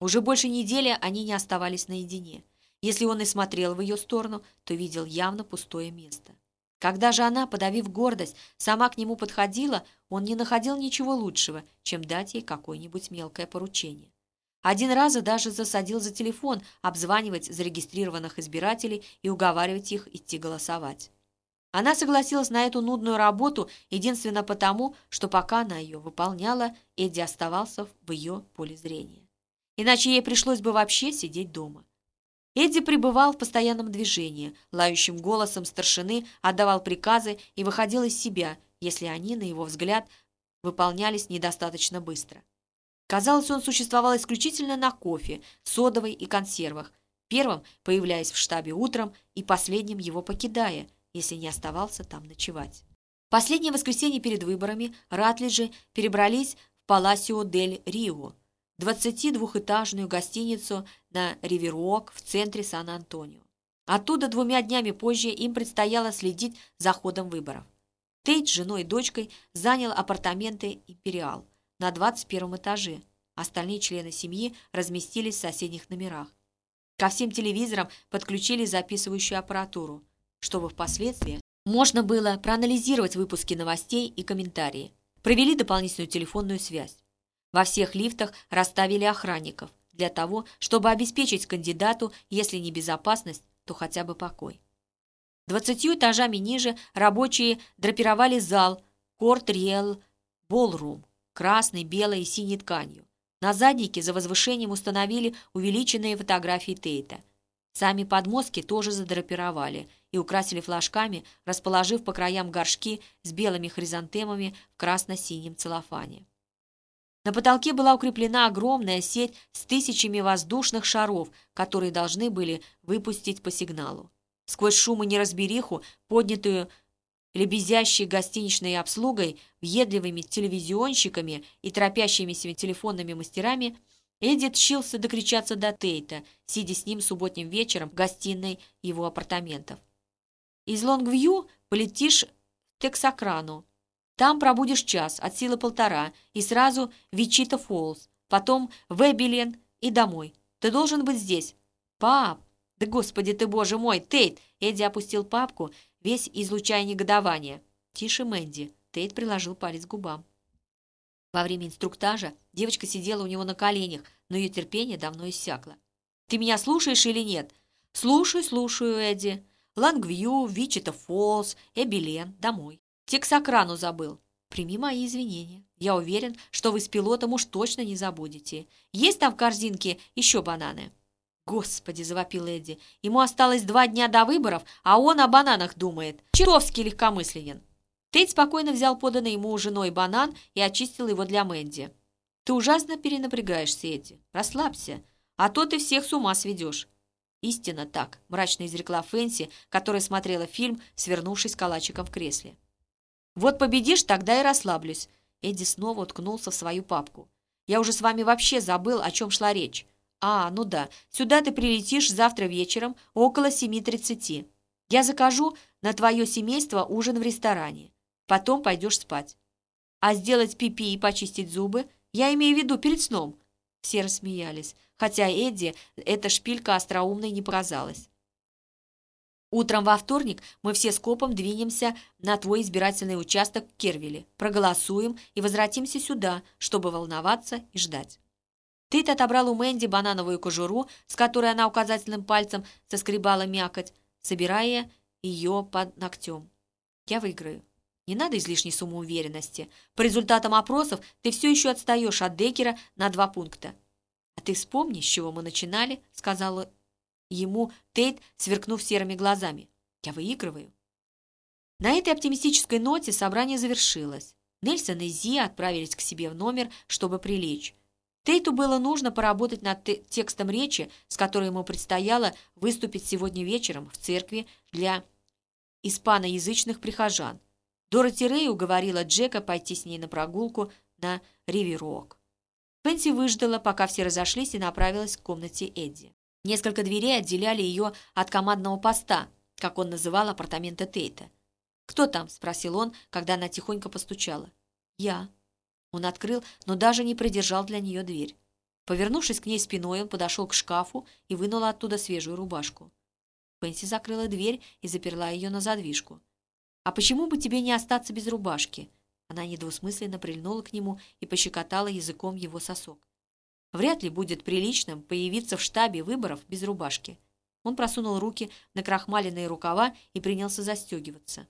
Уже больше недели они не оставались наедине. Если он и смотрел в ее сторону, то видел явно пустое место. Когда же она, подавив гордость, сама к нему подходила, он не находил ничего лучшего, чем дать ей какое-нибудь мелкое поручение. Один раз даже засадил за телефон обзванивать зарегистрированных избирателей и уговаривать их идти голосовать. Она согласилась на эту нудную работу единственно потому, что пока она ее выполняла, Эдди оставался в ее поле зрения. Иначе ей пришлось бы вообще сидеть дома. Эдди пребывал в постоянном движении, лающим голосом старшины отдавал приказы и выходил из себя, если они, на его взгляд, выполнялись недостаточно быстро. Казалось, он существовал исключительно на кофе, содовой и консервах, первым появляясь в штабе утром и последним его покидая, если не оставался там ночевать. Последнее воскресенье перед выборами Ратлиджи перебрались в Паласио дель Рио, 22-этажную гостиницу на Риверуок в центре Сан-Антонио. Оттуда двумя днями позже им предстояло следить за ходом выборов. Тейт с женой и дочкой занял апартаменты «Империал» на 21 этаже. Остальные члены семьи разместились в соседних номерах. Ко всем телевизорам подключили записывающую аппаратуру, чтобы впоследствии можно было проанализировать выпуски новостей и комментарии. Провели дополнительную телефонную связь. Во всех лифтах расставили охранников для того, чтобы обеспечить кандидату, если не безопасность, то хотя бы покой. Двадцатью этажами ниже рабочие драпировали зал Корт Риэл Болрум красной, белой и синей тканью. На заднике за возвышением установили увеличенные фотографии Тейта. Сами подмостки тоже задрапировали и украсили флажками, расположив по краям горшки с белыми хризантемами в красно-синем целлофане. На потолке была укреплена огромная сеть с тысячами воздушных шаров, которые должны были выпустить по сигналу. Сквозь шум и неразбериху, поднятую лебезящей гостиничной обслугой, въедливыми телевизионщиками и торопящимися телефонными мастерами, Эдди тщился докричаться до Тейта, сидя с ним субботним вечером в гостиной его апартаментов. Из Лонгвью полетишь в Тексакрану. Там пробудешь час, от силы полтора, и сразу Вичита Фоллс, потом в Эбилен и домой. Ты должен быть здесь. Пап! Да господи ты, боже мой, Тейт! Эдди опустил папку, весь излучая негодование. Тише, Мэнди. Тейт приложил палец к губам. Во время инструктажа девочка сидела у него на коленях, но ее терпение давно иссякло. «Ты меня слушаешь или нет?» «Слушаю, слушаю, Эдди. Лангвью, Вичита Фоллс, Эбилен, домой. Тексакрану забыл. Прими мои извинения. Я уверен, что вы с пилотом уж точно не забудете. Есть там в корзинке еще бананы?» «Господи!» – завопил Эдди. «Ему осталось два дня до выборов, а он о бананах думает. Чертовски легкомысленен». Тейт спокойно взял поданный ему женой банан и очистил его для Мэнди. «Ты ужасно перенапрягаешься, Эдди. Расслабься, а то ты всех с ума сведешь». «Истинно так», – мрачно изрекла Фэнси, которая смотрела фильм, свернувшись калачиком в кресле. «Вот победишь, тогда и расслаблюсь». Эдди снова уткнулся в свою папку. «Я уже с вами вообще забыл, о чем шла речь. А, ну да, сюда ты прилетишь завтра вечером около 7.30. Я закажу на твое семейство ужин в ресторане. Потом пойдешь спать. А сделать пипи и почистить зубы я имею в виду перед сном». Все рассмеялись, хотя Эдди эта шпилька остроумной не показалась. Утром во вторник мы все скопом двинемся на твой избирательный участок в Кервиле, проголосуем и возвратимся сюда, чтобы волноваться и ждать. Тыт отобрал у Мэнди банановую кожуру, с которой она указательным пальцем соскребала мякоть, собирая ее под ногтем. Я выиграю. Не надо излишней самоуверенности. По результатам опросов ты все еще отстаешь от Декера на два пункта. «А ты вспомни, с чего мы начинали», — сказала ему Тейт, сверкнув серыми глазами. «Я выигрываю». На этой оптимистической ноте собрание завершилось. Нельсон и Зи отправились к себе в номер, чтобы прилечь. Тейту было нужно поработать над текстом речи, с которой ему предстояло выступить сегодня вечером в церкви для испаноязычных прихожан. Дороти Рэй уговорила Джека пойти с ней на прогулку на Риверок. Фэнси выждала, пока все разошлись, и направилась к комнате Эдди. Несколько дверей отделяли ее от командного поста, как он называл апартаменты Тейта. «Кто там?» – спросил он, когда она тихонько постучала. «Я». Он открыл, но даже не придержал для нее дверь. Повернувшись к ней спиной, он подошел к шкафу и вынул оттуда свежую рубашку. Фэнси закрыла дверь и заперла ее на задвижку. «А почему бы тебе не остаться без рубашки?» Она недвусмысленно прильнула к нему и пощекотала языком его сосок. Вряд ли будет приличным появиться в штабе выборов без рубашки. Он просунул руки на крахмаленные рукава и принялся застегиваться.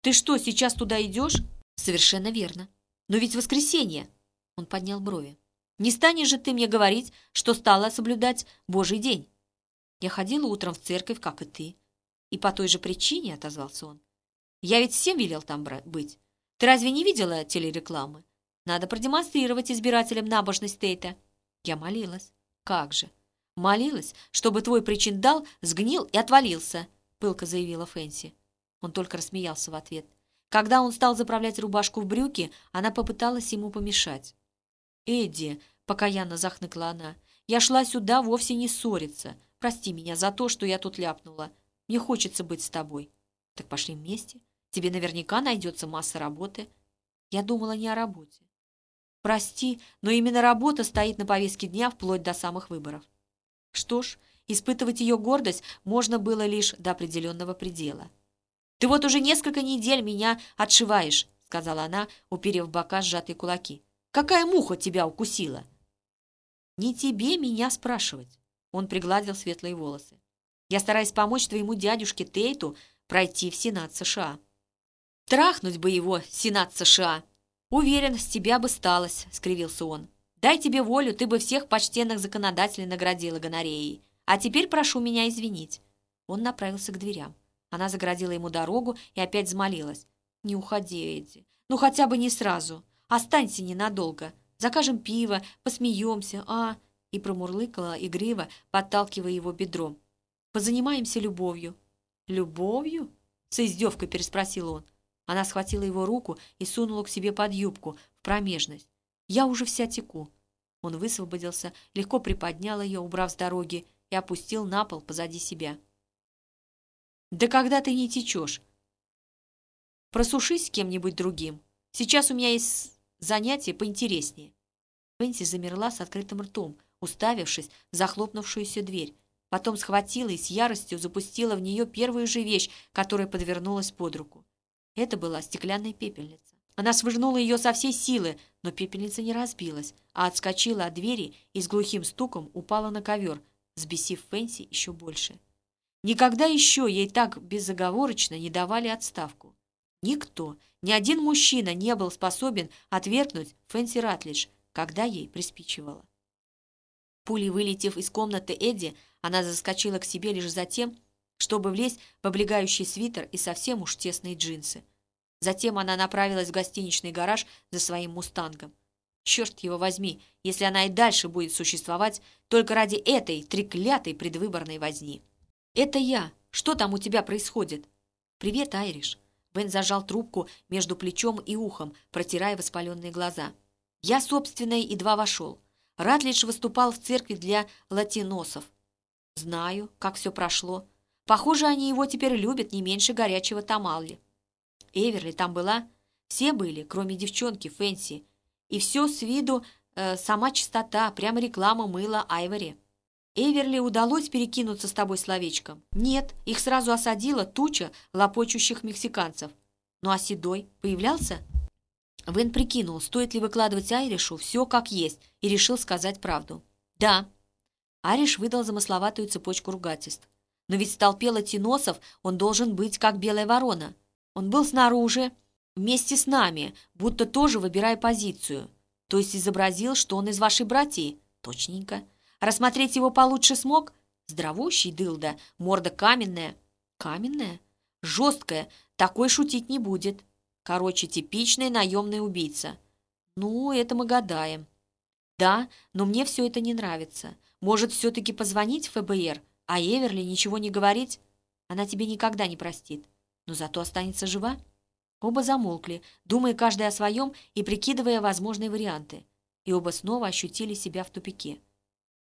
«Ты что, сейчас туда идешь?» «Совершенно верно. Но ведь воскресенье!» Он поднял брови. «Не станешь же ты мне говорить, что стала соблюдать Божий день?» «Я ходила утром в церковь, как и ты». «И по той же причине», — отозвался он. Я ведь всем велел там быть. Ты разве не видела телерекламы? Надо продемонстрировать избирателям набожность Тейта. Я молилась. Как же? Молилась, чтобы твой причиндал сгнил и отвалился, пылко заявила Фэнси. Он только рассмеялся в ответ. Когда он стал заправлять рубашку в брюки, она попыталась ему помешать. «Эдди», — покаянно захныкла она, — «я шла сюда вовсе не ссориться. Прости меня за то, что я тут ляпнула. Мне хочется быть с тобой». «Так пошли вместе. Тебе наверняка найдется масса работы. Я думала не о работе. Прости, но именно работа стоит на повестке дня вплоть до самых выборов. Что ж, испытывать ее гордость можно было лишь до определенного предела. «Ты вот уже несколько недель меня отшиваешь», — сказала она, уперев в бока сжатые кулаки. «Какая муха тебя укусила?» «Не тебе меня спрашивать», — он пригладил светлые волосы. «Я стараюсь помочь твоему дядюшке Тейту пройти в Сенат США». Трахнуть бы его, Сенат США. Уверен, с тебя бы сталось, скривился он. Дай тебе волю, ты бы всех почтенных законодателей наградила гонореей. А теперь прошу меня извинить. Он направился к дверям. Она заградила ему дорогу и опять взмолилась. «Не уходи, Эдди. Ну, хотя бы не сразу. Останься ненадолго. Закажем пиво, посмеемся, а...» И промурлыкала игриво, подталкивая его бедром. «Позанимаемся любовью». «Любовью?» — с издевкой переспросил он. Она схватила его руку и сунула к себе под юбку, в промежность. «Я уже вся теку». Он высвободился, легко приподнял ее, убрав с дороги, и опустил на пол позади себя. «Да когда ты не течешь? Просушись с кем-нибудь другим. Сейчас у меня есть занятие поинтереснее». Фэнси замерла с открытым ртом, уставившись в захлопнувшуюся дверь. Потом схватила и с яростью запустила в нее первую же вещь, которая подвернулась под руку. Это была стеклянная пепельница. Она свыжнула ее со всей силы, но пепельница не разбилась, а отскочила от двери и с глухим стуком упала на ковер, взбесив Фэнси еще больше. Никогда еще ей так безоговорочно не давали отставку. Никто, ни один мужчина не был способен отвергнуть Фэнси Ратлидж, когда ей приспичивало. Пулей вылетев из комнаты Эдди, она заскочила к себе лишь за тем, чтобы влезть в облегающий свитер и совсем уж тесные джинсы. Затем она направилась в гостиничный гараж за своим «Мустангом». Черт его возьми, если она и дальше будет существовать только ради этой треклятой предвыборной возни. «Это я. Что там у тебя происходит?» «Привет, Айриш». Бен зажал трубку между плечом и ухом, протирая воспаленные глаза. «Я, собственно, едва вошел. Ратлидж выступал в церкви для латиносов. Знаю, как все прошло. Похоже, они его теперь любят не меньше горячего тамалли. Эверли там была? Все были, кроме девчонки Фэнси. И все с виду э, сама чистота, прямо реклама мыла Айвори. Эверли удалось перекинуться с тобой словечком? Нет, их сразу осадила туча лопочущих мексиканцев. Ну а Седой появлялся? Вен прикинул, стоит ли выкладывать Айришу все как есть, и решил сказать правду. Да. Ариш выдал замысловатую цепочку ругательств. Но ведь в толпе латиносов он должен быть как белая ворона. Он был снаружи, вместе с нами, будто тоже выбирая позицию. То есть изобразил, что он из вашей братьи? Точненько. Рассмотреть его получше смог? Здравущий дылда, морда каменная. Каменная? Жесткая, такой шутить не будет. Короче, типичный наемный убийца. Ну, это мы гадаем. Да, но мне все это не нравится. Может, все-таки позвонить в ФБР, а Эверли ничего не говорить? Она тебе никогда не простит. Но зато останется жива. Оба замолкли, думая каждый о своем и прикидывая возможные варианты. И оба снова ощутили себя в тупике.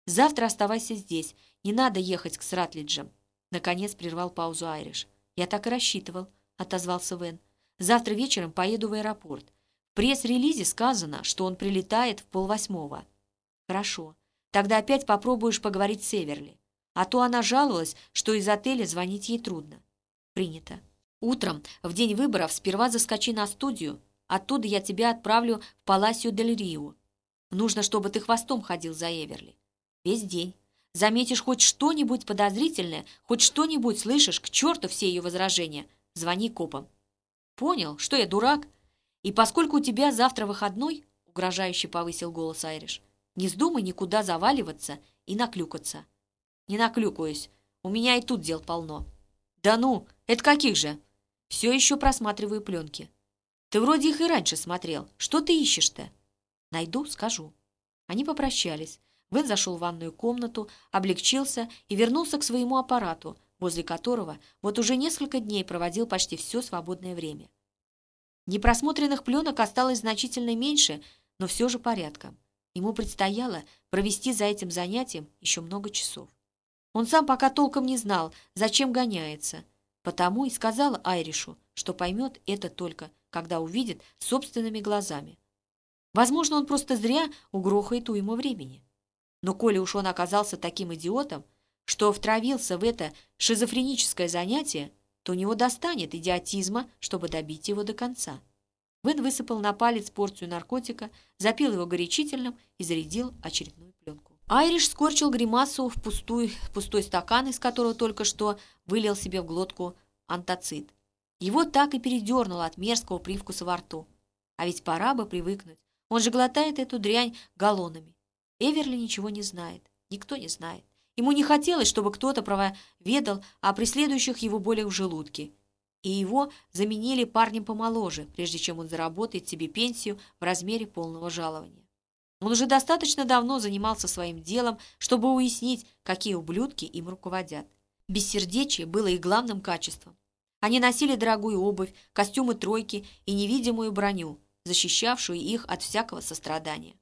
«Завтра оставайся здесь. Не надо ехать к Сратлиджам». Наконец прервал паузу Айриш. «Я так и рассчитывал», — отозвался Вен. «Завтра вечером поеду в аэропорт. В пресс-релизе сказано, что он прилетает в полвосьмого». «Хорошо. Тогда опять попробуешь поговорить с Эверли. А то она жаловалась, что из отеля звонить ей трудно». «Принято». Утром, в день выборов, сперва заскочи на студию. Оттуда я тебя отправлю в Паласио дель Рио. Нужно, чтобы ты хвостом ходил за Эверли. Весь день. Заметишь хоть что-нибудь подозрительное, хоть что-нибудь слышишь, к черту все ее возражения. Звони копам. Понял, что я дурак? И поскольку у тебя завтра выходной, угрожающе повысил голос Айриш, не вздумай никуда заваливаться и наклюкаться. Не наклюкаюсь. У меня и тут дел полно. Да ну, это каких же? Все еще просматриваю пленки. Ты вроде их и раньше смотрел. Что ты ищешь-то? Найду, скажу. Они попрощались. Вен зашел в ванную комнату, облегчился и вернулся к своему аппарату, возле которого вот уже несколько дней проводил почти все свободное время. Непросмотренных пленок осталось значительно меньше, но все же порядком. Ему предстояло провести за этим занятием еще много часов. Он сам пока толком не знал, зачем гоняется – Потому и сказала Айришу, что поймет это только, когда увидит собственными глазами. Возможно, он просто зря угрохает у ему времени. Но коли уж он оказался таким идиотом, что втравился в это шизофреническое занятие, то у него достанет идиотизма, чтобы добить его до конца. Вен высыпал на палец порцию наркотика, запил его горячительным и зарядил очередную пленку. Айриш скорчил гримасу в пустой, пустой стакан, из которого только что вылил себе в глотку антацид. Его так и передернуло от мерзкого привкуса во рту. А ведь пора бы привыкнуть. Он же глотает эту дрянь галлонами. Эверли ничего не знает. Никто не знает. Ему не хотелось, чтобы кто-то проведал о преследующих его болях в желудке. И его заменили парнем помоложе, прежде чем он заработает себе пенсию в размере полного жалования. Он уже достаточно давно занимался своим делом, чтобы уяснить, какие ублюдки им руководят. Бессердечие было их главным качеством. Они носили дорогую обувь, костюмы тройки и невидимую броню, защищавшую их от всякого сострадания.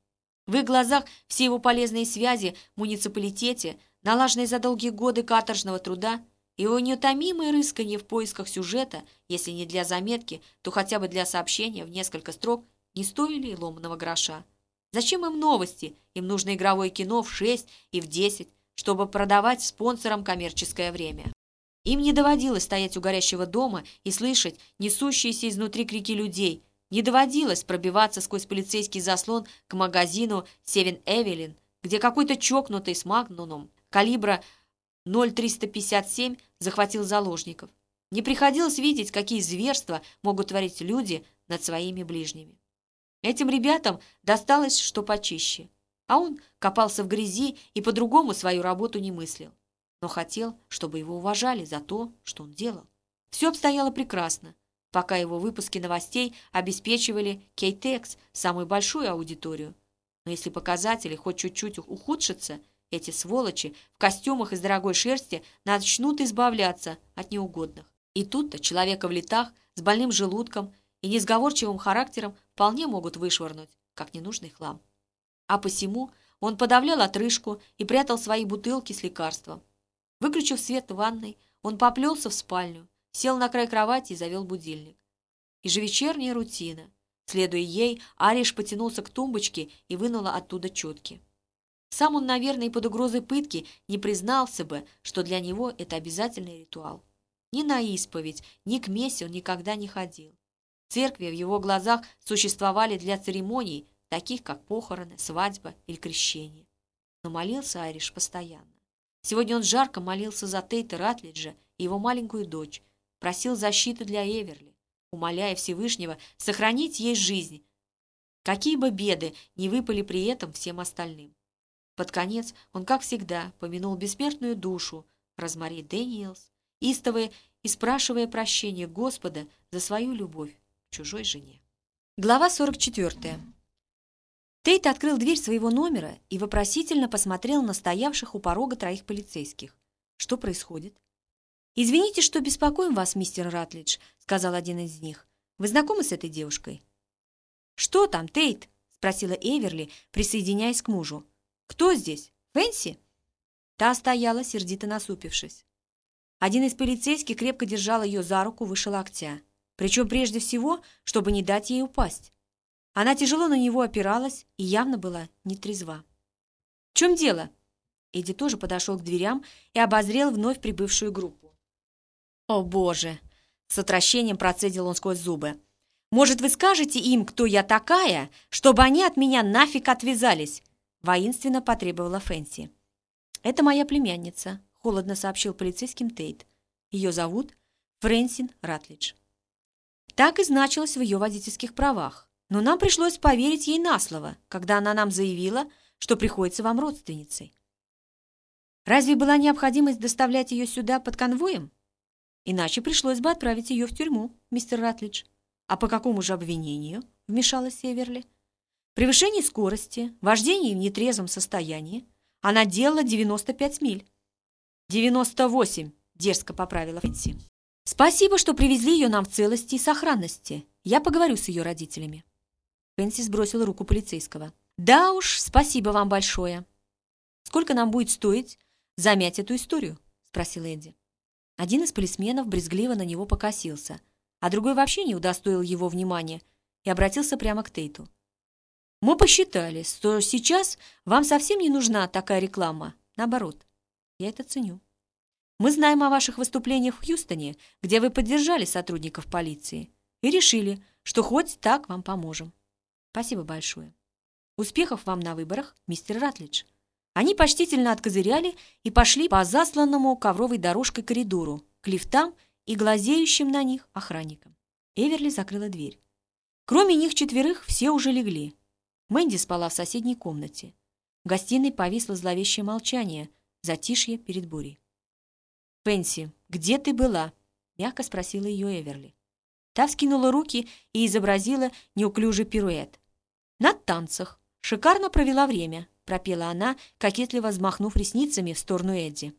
В их глазах все его полезные связи в муниципалитете, налаженные за долгие годы каторжного труда, его неутомимое рысканье в поисках сюжета, если не для заметки, то хотя бы для сообщения в несколько строк, не стоили и ломаного гроша. Зачем им новости? Им нужно игровое кино в 6 и в 10, чтобы продавать спонсорам коммерческое время. Им не доводилось стоять у горящего дома и слышать несущиеся изнутри крики людей, не доводилось пробиваться сквозь полицейский заслон к магазину «Севен Эвелин», где какой-то чокнутый с магнумом калибра 0,357 захватил заложников. Не приходилось видеть, какие зверства могут творить люди над своими ближними. Этим ребятам досталось что почище, а он копался в грязи и по-другому свою работу не мыслил, но хотел, чтобы его уважали за то, что он делал. Все обстояло прекрасно, пока его выпуски новостей обеспечивали Кейтекс, самую большую аудиторию. Но если показатели хоть чуть-чуть ухудшатся, эти сволочи в костюмах из дорогой шерсти начнут избавляться от неугодных. И тут-то человека в летах с больным желудком и несговорчивым характером вполне могут вышвырнуть, как ненужный хлам. А посему он подавлял отрыжку и прятал свои бутылки с лекарством. Выключив свет в ванной, он поплелся в спальню, сел на край кровати и завел будильник. Ежевечерняя рутина. Следуя ей, Ариш потянулся к тумбочке и вынула оттуда четки. Сам он, наверное, под угрозой пытки не признался бы, что для него это обязательный ритуал. Ни на исповедь, ни к мессе он никогда не ходил. Церкви в его глазах существовали для церемоний, таких как похороны, свадьба или крещение. Но молился Айриш постоянно. Сегодня он жарко молился за Тейта Ратлиджа и его маленькую дочь, просил защиты для Эверли, умоляя Всевышнего сохранить ей жизнь, какие бы беды не выпали при этом всем остальным. Под конец он, как всегда, помянул бессмертную душу Розмари Дэниелс, истовая и спрашивая прощения Господа за свою любовь к чужой жене. Глава 44. Тейт открыл дверь своего номера и вопросительно посмотрел на стоявших у порога троих полицейских. Что происходит? «Извините, что беспокоим вас, мистер Ратлидж», — сказал один из них. «Вы знакомы с этой девушкой?» «Что там, Тейт?» — спросила Эверли, присоединяясь к мужу. «Кто здесь? Фэнси?» Та стояла, сердито насупившись. Один из полицейских крепко держал ее за руку выше локтя. Причем прежде всего, чтобы не дать ей упасть. Она тяжело на него опиралась и явно была нетрезва. «В чем дело?» Эдди тоже подошел к дверям и обозрел вновь прибывшую группу. «О, Боже!» — с отвращением процедил он сквозь зубы. «Может, вы скажете им, кто я такая, чтобы они от меня нафиг отвязались? воинственно потребовала Фэнси. «Это моя племянница», — холодно сообщил полицейским Тейт. «Ее зовут Фрэнсин Ратлидж». Так и значилось в ее водительских правах. Но нам пришлось поверить ей на слово, когда она нам заявила, что приходится вам родственницей. Разве была необходимость доставлять ее сюда под конвоем? Иначе пришлось бы отправить ее в тюрьму, мистер Ратлидж. А по какому же обвинению? Вмешалась Северли превышении скорости, вождении в нетрезвом состоянии. Она делала 95 миль. «98», — дерзко поправила Фитси. «Спасибо, что привезли ее нам в целости и сохранности. Я поговорю с ее родителями». Фэнси сбросила руку полицейского. «Да уж, спасибо вам большое». «Сколько нам будет стоить замять эту историю?» — спросил Эдди. Один из полисменов брезгливо на него покосился, а другой вообще не удостоил его внимания и обратился прямо к Тейту. Мы посчитали, что сейчас вам совсем не нужна такая реклама. Наоборот, я это ценю. Мы знаем о ваших выступлениях в Хьюстоне, где вы поддержали сотрудников полиции, и решили, что хоть так вам поможем. Спасибо большое. Успехов вам на выборах, мистер Ратлидж. Они почтительно откозыряли и пошли по засланному ковровой дорожкой коридору, к лифтам и глазеющим на них охранникам. Эверли закрыла дверь. Кроме них четверых все уже легли. Мэнди спала в соседней комнате. В гостиной повисло зловещее молчание, затишье перед бурей. «Пенси, где ты была?» — мягко спросила ее Эверли. Та вскинула руки и изобразила неуклюжий пируэт. «На танцах. Шикарно провела время», — пропела она, кокетливо взмахнув ресницами в сторону Эдди.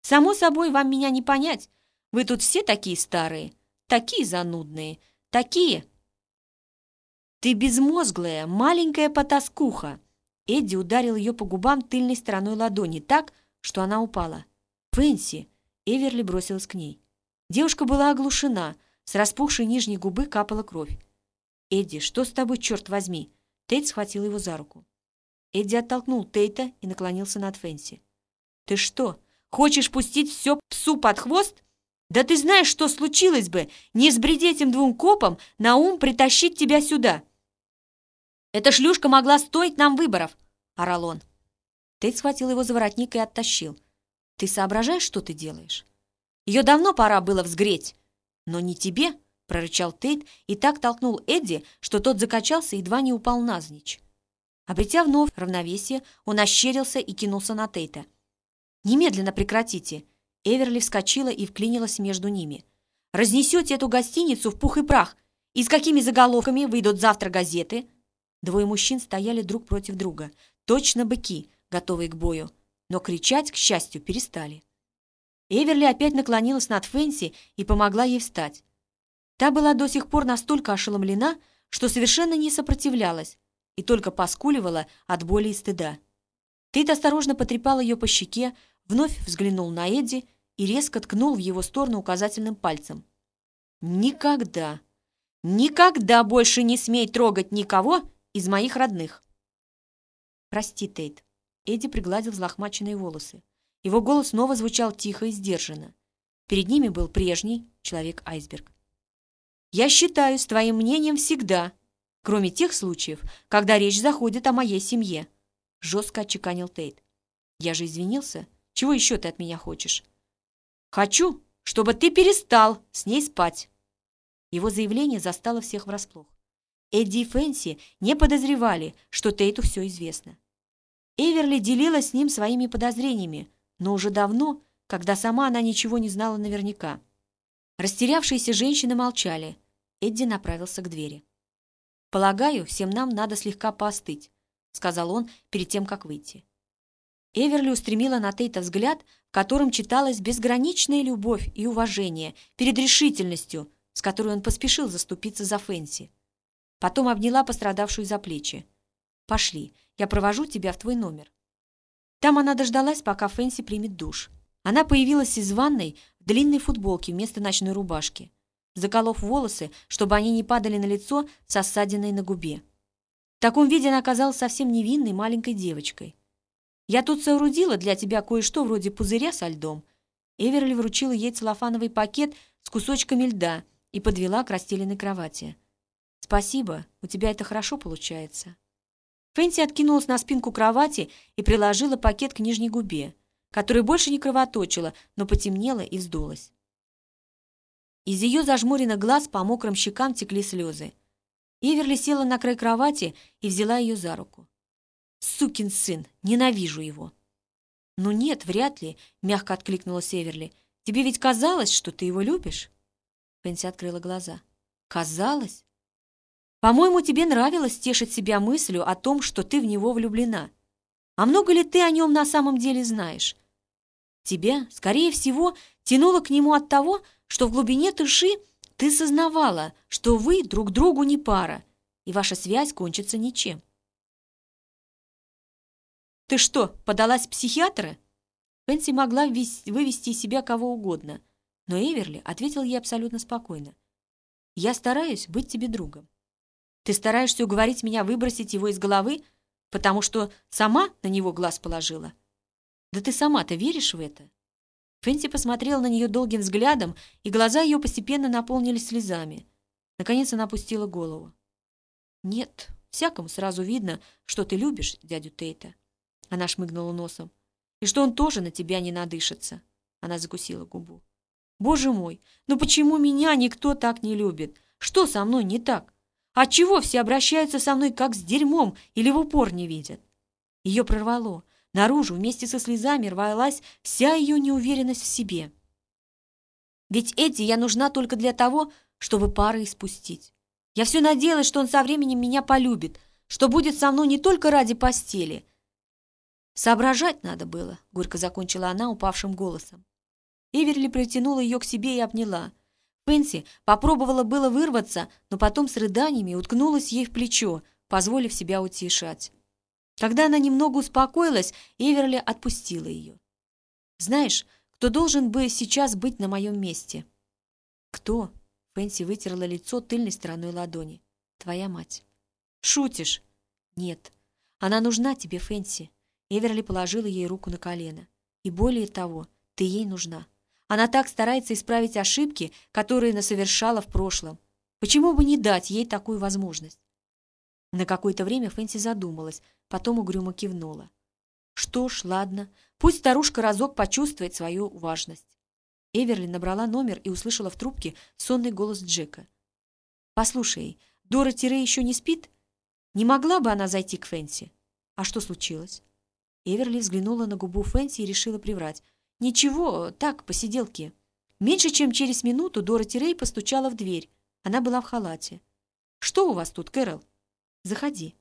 «Само собой, вам меня не понять. Вы тут все такие старые, такие занудные, такие...» «Ты безмозглая, маленькая потаскуха!» Эдди ударил ее по губам тыльной стороной ладони так, что она упала. «Фэнси!» Эверли бросилась к ней. Девушка была оглушена, с распухшей нижней губы капала кровь. «Эдди, что с тобой, черт возьми?» Тейт схватил его за руку. Эдди оттолкнул Тейта и наклонился над Фэнси. «Ты что, хочешь пустить все псу под хвост? Да ты знаешь, что случилось бы, не сбреди этим двум копам на ум притащить тебя сюда!» «Эта шлюшка могла стоить нам выборов!» — орал он. Тейт схватил его за воротник и оттащил. «Ты соображаешь, что ты делаешь? Ее давно пора было взгреть, но не тебе!» — прорычал Тейт и так толкнул Эдди, что тот закачался и едва не упал навзничь. Обретя вновь равновесие, он ощерился и кинулся на Тейта. «Немедленно прекратите!» Эверли вскочила и вклинилась между ними. «Разнесете эту гостиницу в пух и прах! И с какими заголовками выйдут завтра газеты?» Двое мужчин стояли друг против друга, точно быки, готовые к бою, но кричать, к счастью, перестали. Эверли опять наклонилась над Фэнси и помогла ей встать. Та была до сих пор настолько ошеломлена, что совершенно не сопротивлялась и только поскуливала от боли и стыда. Тейт осторожно потрепал ее по щеке, вновь взглянул на Эдди и резко ткнул в его сторону указательным пальцем. «Никогда, никогда больше не смей трогать никого из моих родных!» «Прости, Тейт». Эдди пригладил взлохмаченные волосы. Его голос снова звучал тихо и сдержанно. Перед ними был прежний человек-айсберг. Я считаюсь твоим мнением всегда, кроме тех случаев, когда речь заходит о моей семье», — жестко отчеканил Тейт. «Я же извинился. Чего еще ты от меня хочешь?» «Хочу, чтобы ты перестал с ней спать». Его заявление застало всех врасплох. Эдди и Фэнси не подозревали, что Тейту все известно. Эверли делилась с ним своими подозрениями, но уже давно, когда сама она ничего не знала наверняка. Растерявшиеся женщины молчали, Эдди направился к двери. «Полагаю, всем нам надо слегка поостыть», — сказал он перед тем, как выйти. Эверли устремила на Тейта взгляд, в котором читалась безграничная любовь и уважение перед решительностью, с которой он поспешил заступиться за Фэнси. Потом обняла пострадавшую за плечи. «Пошли, я провожу тебя в твой номер». Там она дождалась, пока Фэнси примет душ. Она появилась из ванной в длинной футболке вместо ночной рубашки заколов волосы, чтобы они не падали на лицо со ссадиной на губе. В таком виде она оказалась совсем невинной маленькой девочкой. «Я тут соорудила для тебя кое-что вроде пузыря со льдом». Эверли вручила ей целлофановый пакет с кусочками льда и подвела к расстеленной кровати. «Спасибо, у тебя это хорошо получается». Фэнси откинулась на спинку кровати и приложила пакет к нижней губе, которая больше не кровоточила, но потемнела и вздулась. Из ее зажмуренных глаз по мокрым щекам текли слезы. Иверли села на край кровати и взяла ее за руку. «Сукин сын! Ненавижу его!» «Ну нет, вряд ли», — мягко откликнулась Эверли. «Тебе ведь казалось, что ты его любишь?» Пенси открыла глаза. «Казалось? По-моему, тебе нравилось тешить себя мыслью о том, что ты в него влюблена. А много ли ты о нем на самом деле знаешь? Тебя, скорее всего, тянуло к нему от того, что в глубине души ты сознавала, что вы друг другу не пара, и ваша связь кончится ничем. «Ты что, подалась в психиатра?» Пенси могла вывести из себя кого угодно, но Эверли ответил ей абсолютно спокойно. «Я стараюсь быть тебе другом. Ты стараешься уговорить меня выбросить его из головы, потому что сама на него глаз положила? Да ты сама-то веришь в это?» Фэнси посмотрела на нее долгим взглядом, и глаза ее постепенно наполнились слезами. Наконец она опустила голову. «Нет, всякому сразу видно, что ты любишь дядю Тейта». Она шмыгнула носом. «И что он тоже на тебя не надышится». Она закусила губу. «Боже мой, ну почему меня никто так не любит? Что со мной не так? Отчего все обращаются со мной как с дерьмом или в упор не видят?» Ее прорвало. Наружу вместе со слезами рвалась вся ее неуверенность в себе. Ведь Эдди я нужна только для того, чтобы пары испустить. Я все надеялась, что он со временем меня полюбит, что будет со мной не только ради постели. Соображать надо было, — горько закончила она упавшим голосом. Эверли протянула ее к себе и обняла. Пенси попробовала было вырваться, но потом с рыданиями уткнулась ей в плечо, позволив себя утешать. Когда она немного успокоилась, Эверли отпустила ее. «Знаешь, кто должен бы сейчас быть на моем месте?» «Кто?» — Пенси вытерла лицо тыльной стороной ладони. «Твоя мать». «Шутишь?» «Нет. Она нужна тебе, Фэнси». Эверли положила ей руку на колено. «И более того, ты ей нужна. Она так старается исправить ошибки, которые она совершала в прошлом. Почему бы не дать ей такую возможность?» На какое-то время Фэнси задумалась, потом угрюмо кивнула. «Что ж, ладно, пусть старушка разок почувствует свою важность». Эверли набрала номер и услышала в трубке сонный голос Джека. «Послушай, Дора Тире еще не спит? Не могла бы она зайти к Фэнси? А что случилось?» Эверли взглянула на губу Фэнси и решила приврать. «Ничего, так, посиделки». Меньше чем через минуту Дора Тирей постучала в дверь. Она была в халате. «Что у вас тут, Кэрол?» «Заходи».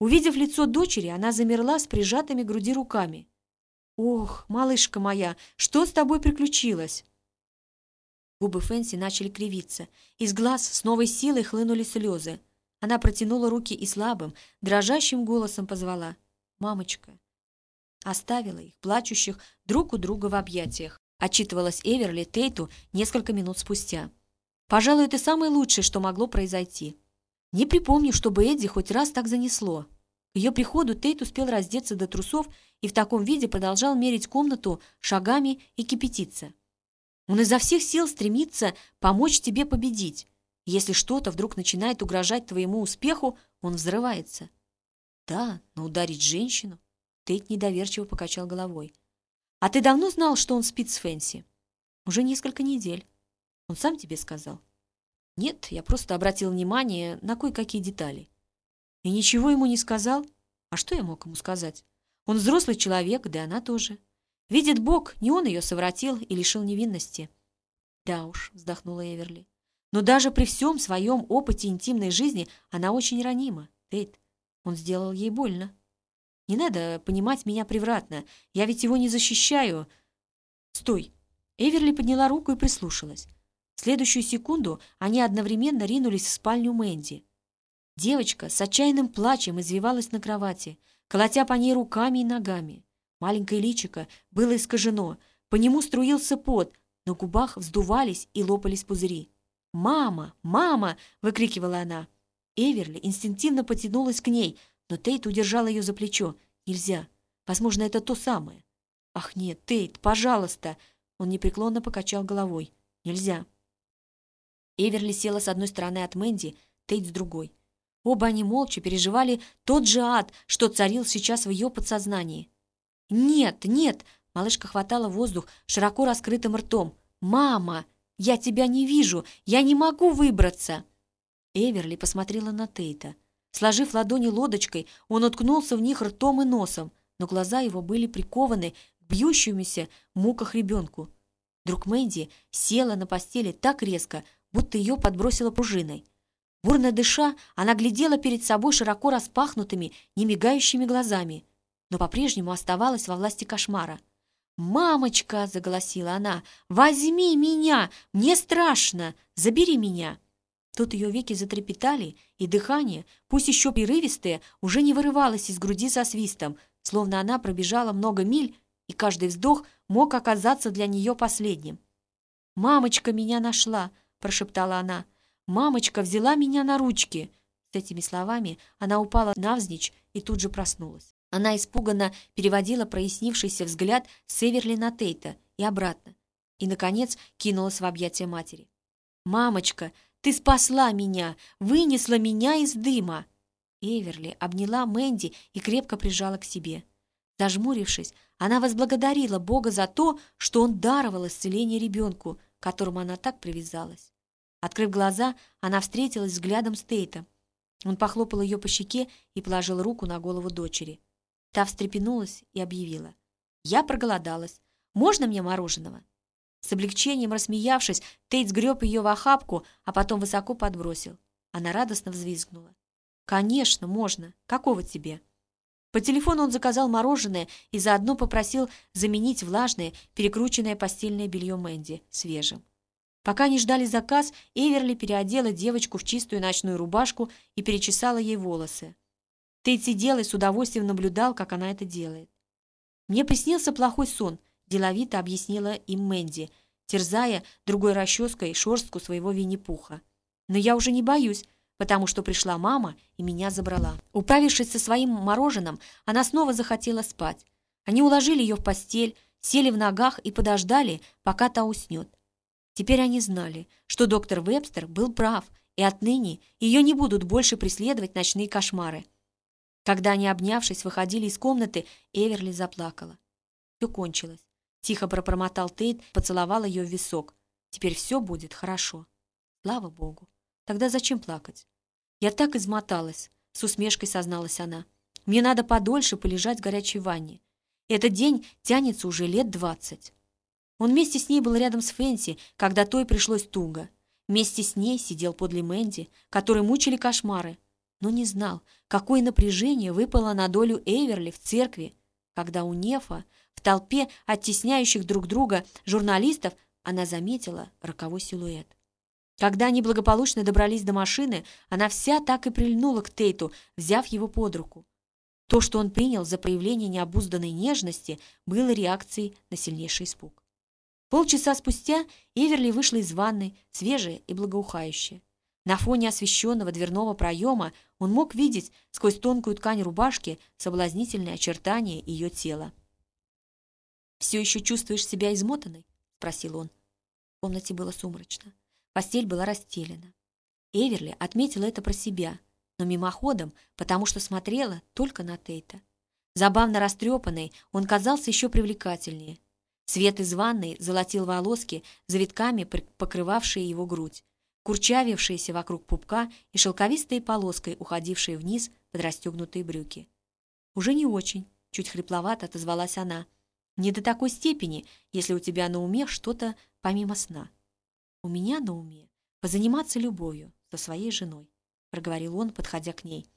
Увидев лицо дочери, она замерла с прижатыми к груди руками. «Ох, малышка моя, что с тобой приключилось?» Губы Фэнси начали кривиться. Из глаз с новой силой хлынули слезы. Она протянула руки и слабым, дрожащим голосом позвала. «Мамочка». Оставила их, плачущих, друг у друга в объятиях. Отчитывалась Эверли Тейту несколько минут спустя. «Пожалуй, это самое лучшее, что могло произойти. Не припомню, чтобы Эдди хоть раз так занесло. К ее приходу Тейт успел раздеться до трусов и в таком виде продолжал мерить комнату шагами и кипятиться. Он изо всех сил стремится помочь тебе победить. Если что-то вдруг начинает угрожать твоему успеху, он взрывается. Да, но ударить женщину? Тейт недоверчиво покачал головой. А ты давно знал, что он спит с Фэнси? Уже несколько недель. Он сам тебе сказал? Нет, я просто обратил внимание на кое-какие детали. И ничего ему не сказал? А что я мог ему сказать? Он взрослый человек, да и она тоже. Видит Бог, не он ее совратил и лишил невинности. Да уж, вздохнула Эверли. Но даже при всем своем опыте интимной жизни она очень ранима. Тейт, он сделал ей больно. Не надо понимать меня превратно. Я ведь его не защищаю. Стой. Эверли подняла руку и прислушалась. Следующую секунду они одновременно ринулись в спальню Мэнди. Девочка с отчаянным плачем извивалась на кровати, колотя по ней руками и ногами. Маленькое личико было искажено, по нему струился пот, на губах вздувались и лопались пузыри. «Мама! Мама!» — выкрикивала она. Эверли инстинктивно потянулась к ней, но Тейт удержал ее за плечо. «Нельзя. Возможно, это то самое». «Ах нет, Тейт, пожалуйста!» Он непреклонно покачал головой. «Нельзя». Эверли села с одной стороны от Мэнди, Тейт с другой. Оба они молча переживали тот же ад, что царил сейчас в ее подсознании. «Нет, нет!» — малышка хватала воздух широко раскрытым ртом. «Мама! Я тебя не вижу! Я не могу выбраться!» Эверли посмотрела на Тейта. Сложив ладони лодочкой, он уткнулся в них ртом и носом, но глаза его были прикованы к бьющемуся муках ребенку. Друг Мэнди села на постели так резко, будто ее подбросила пружиной. Бурно дыша, она глядела перед собой широко распахнутыми, немигающими глазами, но по-прежнему оставалась во власти кошмара. «Мамочка!» — заголосила она. «Возьми меня! Мне страшно! Забери меня!» Тут ее веки затрепетали, и дыхание, пусть еще прерывистое, уже не вырывалось из груди со свистом, словно она пробежала много миль, и каждый вздох мог оказаться для нее последним. «Мамочка меня нашла!» — прошептала она. «Мамочка взяла меня на ручки!» С этими словами она упала навзничь и тут же проснулась. Она испуганно переводила прояснившийся взгляд с Эверли на Тейта и обратно. И, наконец, кинулась в объятия матери. «Мамочка, ты спасла меня, вынесла меня из дыма!» Эверли обняла Мэнди и крепко прижала к себе. Зажмурившись, она возблагодарила Бога за то, что Он даровал исцеление ребенку, которому она так привязалась. Открыв глаза, она встретилась взглядом с Тейтом. Он похлопал ее по щеке и положил руку на голову дочери. Та встрепенулась и объявила. «Я проголодалась. Можно мне мороженого?» С облегчением рассмеявшись, Тейт сгреб ее в охапку, а потом высоко подбросил. Она радостно взвизгнула. «Конечно, можно. Какого тебе?» По телефону он заказал мороженое и заодно попросил заменить влажное, перекрученное постельное белье Мэнди свежим. Пока они ждали заказ, Эверли переодела девочку в чистую ночную рубашку и перечесала ей волосы. Тейт сидел и с удовольствием наблюдал, как она это делает. «Мне приснился плохой сон», – деловито объяснила им Мэнди, терзая другой расческой шерстку своего Винни-Пуха. «Но я уже не боюсь, потому что пришла мама и меня забрала». Управившись со своим мороженым, она снова захотела спать. Они уложили ее в постель, сели в ногах и подождали, пока та уснет. Теперь они знали, что доктор Вебстер был прав, и отныне ее не будут больше преследовать ночные кошмары. Когда они, обнявшись, выходили из комнаты, Эверли заплакала. Все кончилось. Тихо пропромотал Тейт, поцеловал ее в висок. Теперь все будет хорошо. Слава богу. Тогда зачем плакать? Я так измоталась, с усмешкой созналась она. Мне надо подольше полежать в горячей ванне. Этот день тянется уже лет двадцать. Он вместе с ней был рядом с Фэнси, когда той пришлось туго. Вместе с ней сидел подле Мэнди, который мучили кошмары, но не знал, какое напряжение выпало на долю Эверли в церкви, когда у Нефа, в толпе оттесняющих друг друга журналистов, она заметила роковой силуэт. Когда они благополучно добрались до машины, она вся так и прильнула к Тейту, взяв его под руку. То, что он принял за проявление необузданной нежности, было реакцией на сильнейший испуг. Полчаса спустя Эверли вышла из ванной, свежая и благоухающая. На фоне освещенного дверного проема он мог видеть сквозь тонкую ткань рубашки соблазнительные очертания ее тела. «Все еще чувствуешь себя измотанной?» — спросил он. В комнате было сумрачно. Постель была расстелена. Эверли отметила это про себя, но мимоходом, потому что смотрела только на Тейта. Забавно растрепанный, он казался еще привлекательнее — Свет из ванной золотил волоски, завитками покрывавшие его грудь, курчавившиеся вокруг пупка и шелковистой полоской, уходившие вниз под расстегнутые брюки. «Уже не очень», — чуть хрипловато отозвалась она. «Не до такой степени, если у тебя на уме что-то помимо сна». «У меня на уме позаниматься любовью со своей женой», — проговорил он, подходя к ней.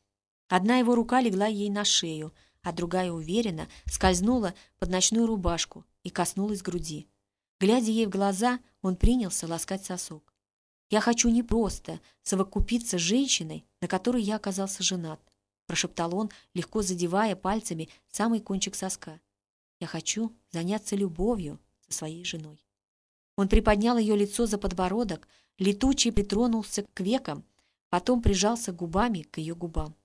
Одна его рука легла ей на шею, а другая уверенно скользнула под ночную рубашку, и коснулась груди. Глядя ей в глаза, он принялся ласкать сосок. «Я хочу не просто совокупиться с женщиной, на которой я оказался женат», прошептал он, легко задевая пальцами самый кончик соска. «Я хочу заняться любовью со своей женой». Он приподнял ее лицо за подбородок, летучий притронулся к векам, потом прижался губами к ее губам.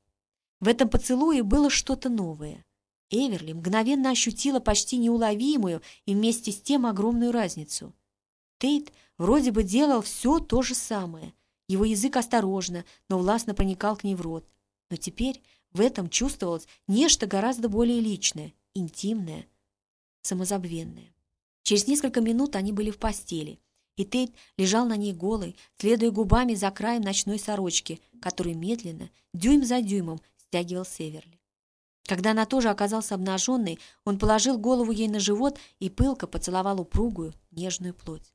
В этом поцелуе было что-то новое. Эверли мгновенно ощутила почти неуловимую и вместе с тем огромную разницу. Тейт вроде бы делал все то же самое. Его язык осторожно, но властно проникал к ней в рот. Но теперь в этом чувствовалось нечто гораздо более личное, интимное, самозабвенное. Через несколько минут они были в постели, и Тейт лежал на ней голый, следуя губами за краем ночной сорочки, который медленно, дюйм за дюймом, стягивал Северли. Когда она тоже оказалась обнаженной, он положил голову ей на живот и пылко поцеловал упругую, нежную плоть.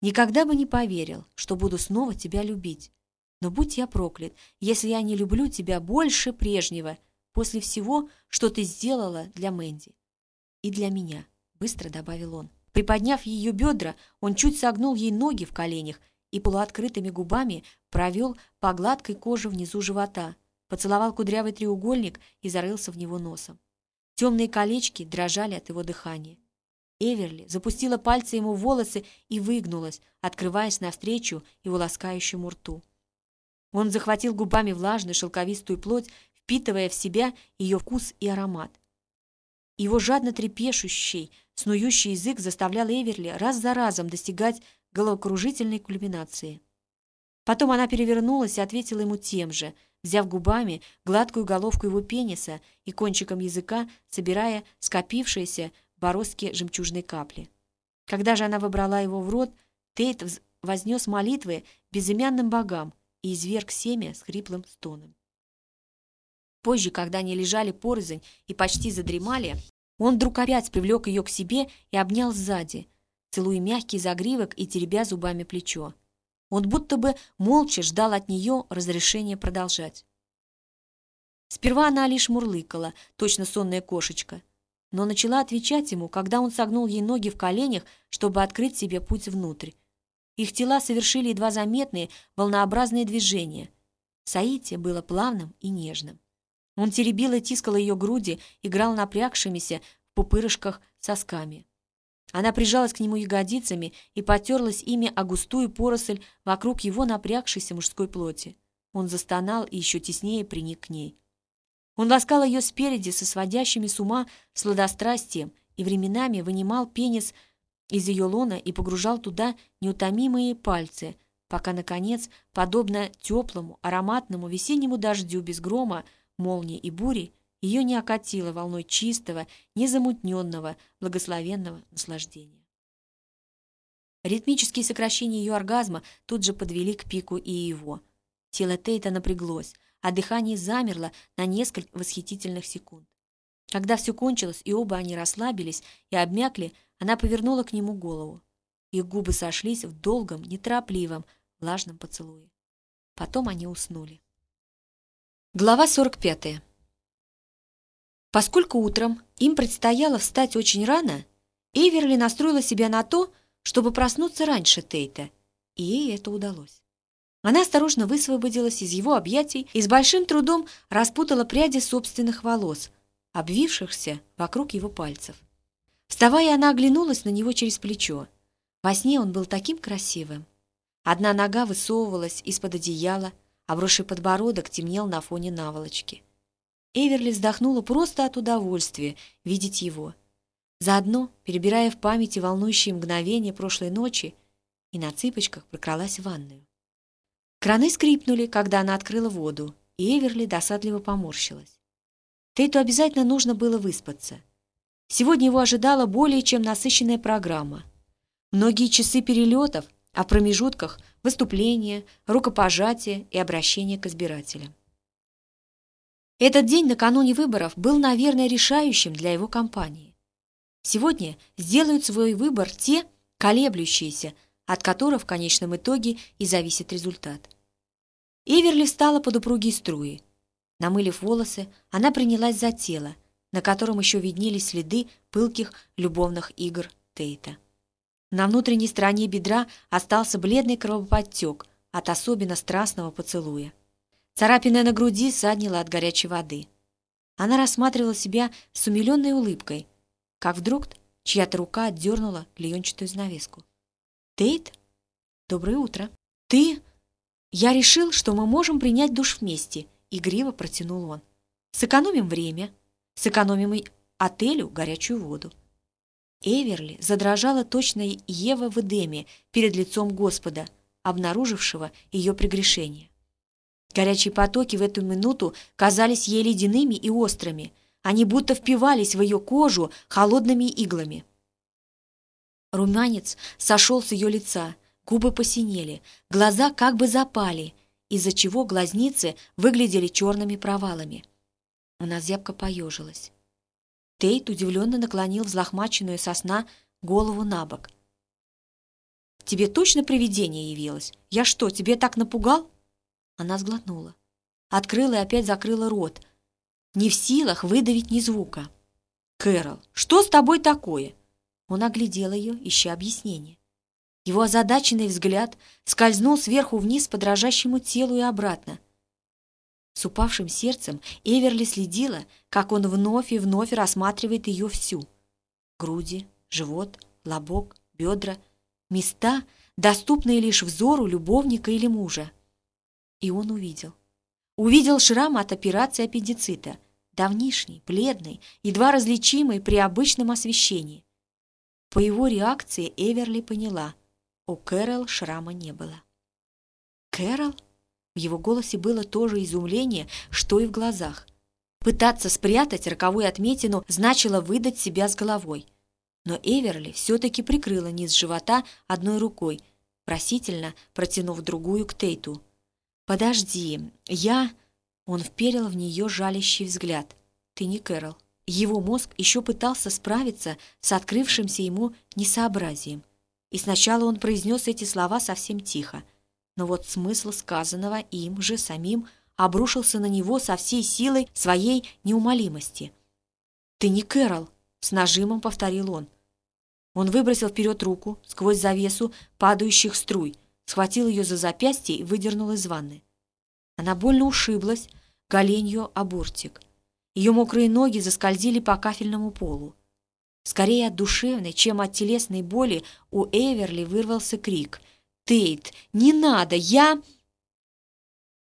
«Никогда бы не поверил, что буду снова тебя любить. Но будь я проклят, если я не люблю тебя больше прежнего, после всего, что ты сделала для Мэнди. И для меня», — быстро добавил он. Приподняв ее бедра, он чуть согнул ей ноги в коленях и полуоткрытыми губами провел по гладкой коже внизу живота, поцеловал кудрявый треугольник и зарылся в него носом. Темные колечки дрожали от его дыхания. Эверли запустила пальцы ему в волосы и выгнулась, открываясь навстречу его ласкающему рту. Он захватил губами влажную шелковистую плоть, впитывая в себя ее вкус и аромат. Его жадно трепещущий, снующий язык заставлял Эверли раз за разом достигать головокружительной кульминации. Потом она перевернулась и ответила ему тем же — взяв губами гладкую головку его пениса и кончиком языка собирая скопившиеся бороздки жемчужной капли. Когда же она выбрала его в рот, Тейт вознес молитвы безымянным богам и изверг семя с хриплым стоном. Позже, когда они лежали порознь и почти задремали, он вдруг опять привлек ее к себе и обнял сзади, целуя мягкий загривок и теребя зубами плечо. Он будто бы молча ждал от нее разрешения продолжать. Сперва она лишь мурлыкала, точно сонная кошечка, но начала отвечать ему, когда он согнул ей ноги в коленях, чтобы открыть себе путь внутрь. Их тела совершили едва заметные волнообразные движения. Саити было плавным и нежным. Он теребил и тискал ее груди, играл напрягшимися в пупырышках сосками. Она прижалась к нему ягодицами и потерлась ими о густую поросль вокруг его напрягшейся мужской плоти. Он застонал и еще теснее приник к ней. Он ласкал ее спереди со сводящими с ума сладострастием и временами вынимал пенис из ее лона и погружал туда неутомимые пальцы, пока, наконец, подобно теплому, ароматному весеннему дождю без грома, молнии и бури, ее не окатило волной чистого, незамутненного, благословенного наслаждения. Ритмические сокращения ее оргазма тут же подвели к пику и его. Тело Тейта напряглось, а дыхание замерло на несколько восхитительных секунд. Когда все кончилось, и оба они расслабились и обмякли, она повернула к нему голову. Их губы сошлись в долгом, неторопливом, влажном поцелуе. Потом они уснули. Глава 45. Поскольку утром им предстояло встать очень рано, Эверли настроила себя на то, чтобы проснуться раньше Тейта, и ей это удалось. Она осторожно высвободилась из его объятий и с большим трудом распутала пряди собственных волос, обвившихся вокруг его пальцев. Вставая, она оглянулась на него через плечо. Во сне он был таким красивым. Одна нога высовывалась из-под одеяла, а броший подбородок темнел на фоне наволочки. Эверли вздохнула просто от удовольствия видеть его. Заодно, перебирая в памяти волнующие мгновения прошлой ночи, и на цыпочках прокралась в ванную. Краны скрипнули, когда она открыла воду, и Эверли досадливо поморщилась. Тейту обязательно нужно было выспаться. Сегодня его ожидала более чем насыщенная программа. Многие часы перелетов, в промежутках – выступления, рукопожатия и обращения к избирателям. Этот день накануне выборов был, наверное, решающим для его кампании. Сегодня сделают свой выбор те, колеблющиеся, от которых в конечном итоге и зависит результат. Эверли встала под упругие струи. Намылив волосы, она принялась за тело, на котором еще виднелись следы пылких любовных игр Тейта. На внутренней стороне бедра остался бледный кровоподтек от особенно страстного поцелуя. Царапина на груди саднила от горячей воды. Она рассматривала себя с умиленной улыбкой, как вдруг чья-то рука отдернула клеенчатую занавеску. «Тейт? Доброе утро. Ты? Я решил, что мы можем принять душ вместе», — игриво протянул он. «Сэкономим время, сэкономим и отелю горячую воду». Эверли задрожала точно Ева в Эдеме перед лицом Господа, обнаружившего ее прегрешение. Горячие потоки в эту минуту казались ей ледяными и острыми. Они будто впивались в ее кожу холодными иглами. Румянец сошел с ее лица, губы посинели, глаза как бы запали, из-за чего глазницы выглядели черными провалами. Она зябко поежилась. Тейт удивленно наклонил взлохмаченную сосна голову на бок. «Тебе точно привидение явилось? Я что, тебе так напугал?» Она сглотнула. Открыла и опять закрыла рот. Не в силах выдавить ни звука. «Кэрол, что с тобой такое?» Он оглядел ее, ища объяснение. Его озадаченный взгляд скользнул сверху вниз по дрожащему телу и обратно. С упавшим сердцем Эверли следила, как он вновь и вновь рассматривает ее всю. Груди, живот, лобок, бедра — места, доступные лишь взору любовника или мужа. И он увидел. Увидел шрам от операции аппендицита, давнишний, бледный, едва различимый при обычном освещении. По его реакции Эверли поняла, у Кэрол шрама не было. «Кэрол?» В его голосе было то же изумление, что и в глазах. Пытаться спрятать роковую отметину значило выдать себя с головой. Но Эверли все-таки прикрыла низ живота одной рукой, просительно протянув другую к Тейту. «Подожди, я...» Он вперил в нее жалящий взгляд. «Ты не Кэрол». Его мозг еще пытался справиться с открывшимся ему несообразием. И сначала он произнес эти слова совсем тихо. Но вот смысл сказанного им же самим обрушился на него со всей силой своей неумолимости. «Ты не Кэрол!» — с нажимом повторил он. Он выбросил вперед руку сквозь завесу падающих струй, схватил ее за запястье и выдернул из ванны. Она больно ушиблась, голенью о бортик. Ее мокрые ноги заскользили по кафельному полу. Скорее от душевной, чем от телесной боли у Эверли вырвался крик. «Тейт, не надо! Я...»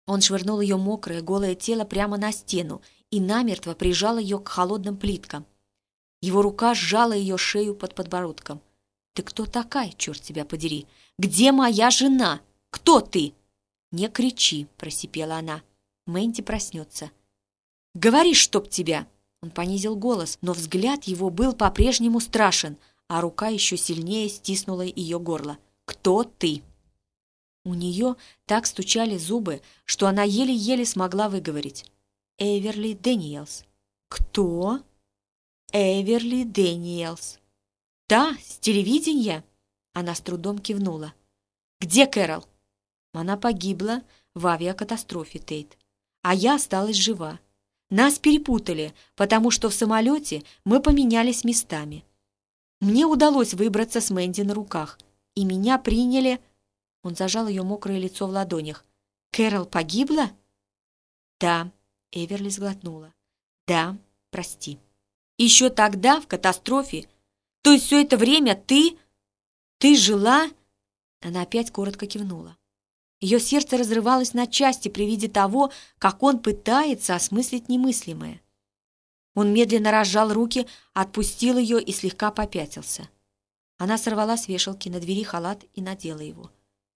Он швырнул ее мокрое, голое тело прямо на стену и намертво прижал ее к холодным плиткам. Его рука сжала ее шею под подбородком. «Ты кто такая, черт тебя подери? Где моя жена? Кто ты?» «Не кричи!» — просипела она. Мэнди проснется. «Говори, чтоб тебя!» Он понизил голос, но взгляд его был по-прежнему страшен, а рука еще сильнее стиснула ее горло. «Кто ты?» У нее так стучали зубы, что она еле-еле смогла выговорить. «Эверли Дэниелс». «Кто?» «Эверли Дэниелс». «Да, с телевидения?» Она с трудом кивнула. «Где Кэрол?» Она погибла в авиакатастрофе, Тейт. А я осталась жива. Нас перепутали, потому что в самолете мы поменялись местами. Мне удалось выбраться с Мэнди на руках, и меня приняли... Он зажал ее мокрое лицо в ладонях. «Кэрол погибла?» «Да», — Эверли сглотнула. «Да, прости». «Еще тогда, в катастрофе? То есть все это время ты... ты жила...» Она опять коротко кивнула. Ее сердце разрывалось на части при виде того, как он пытается осмыслить немыслимое. Он медленно разжал руки, отпустил ее и слегка попятился. Она сорвала с вешалки на двери халат и надела его,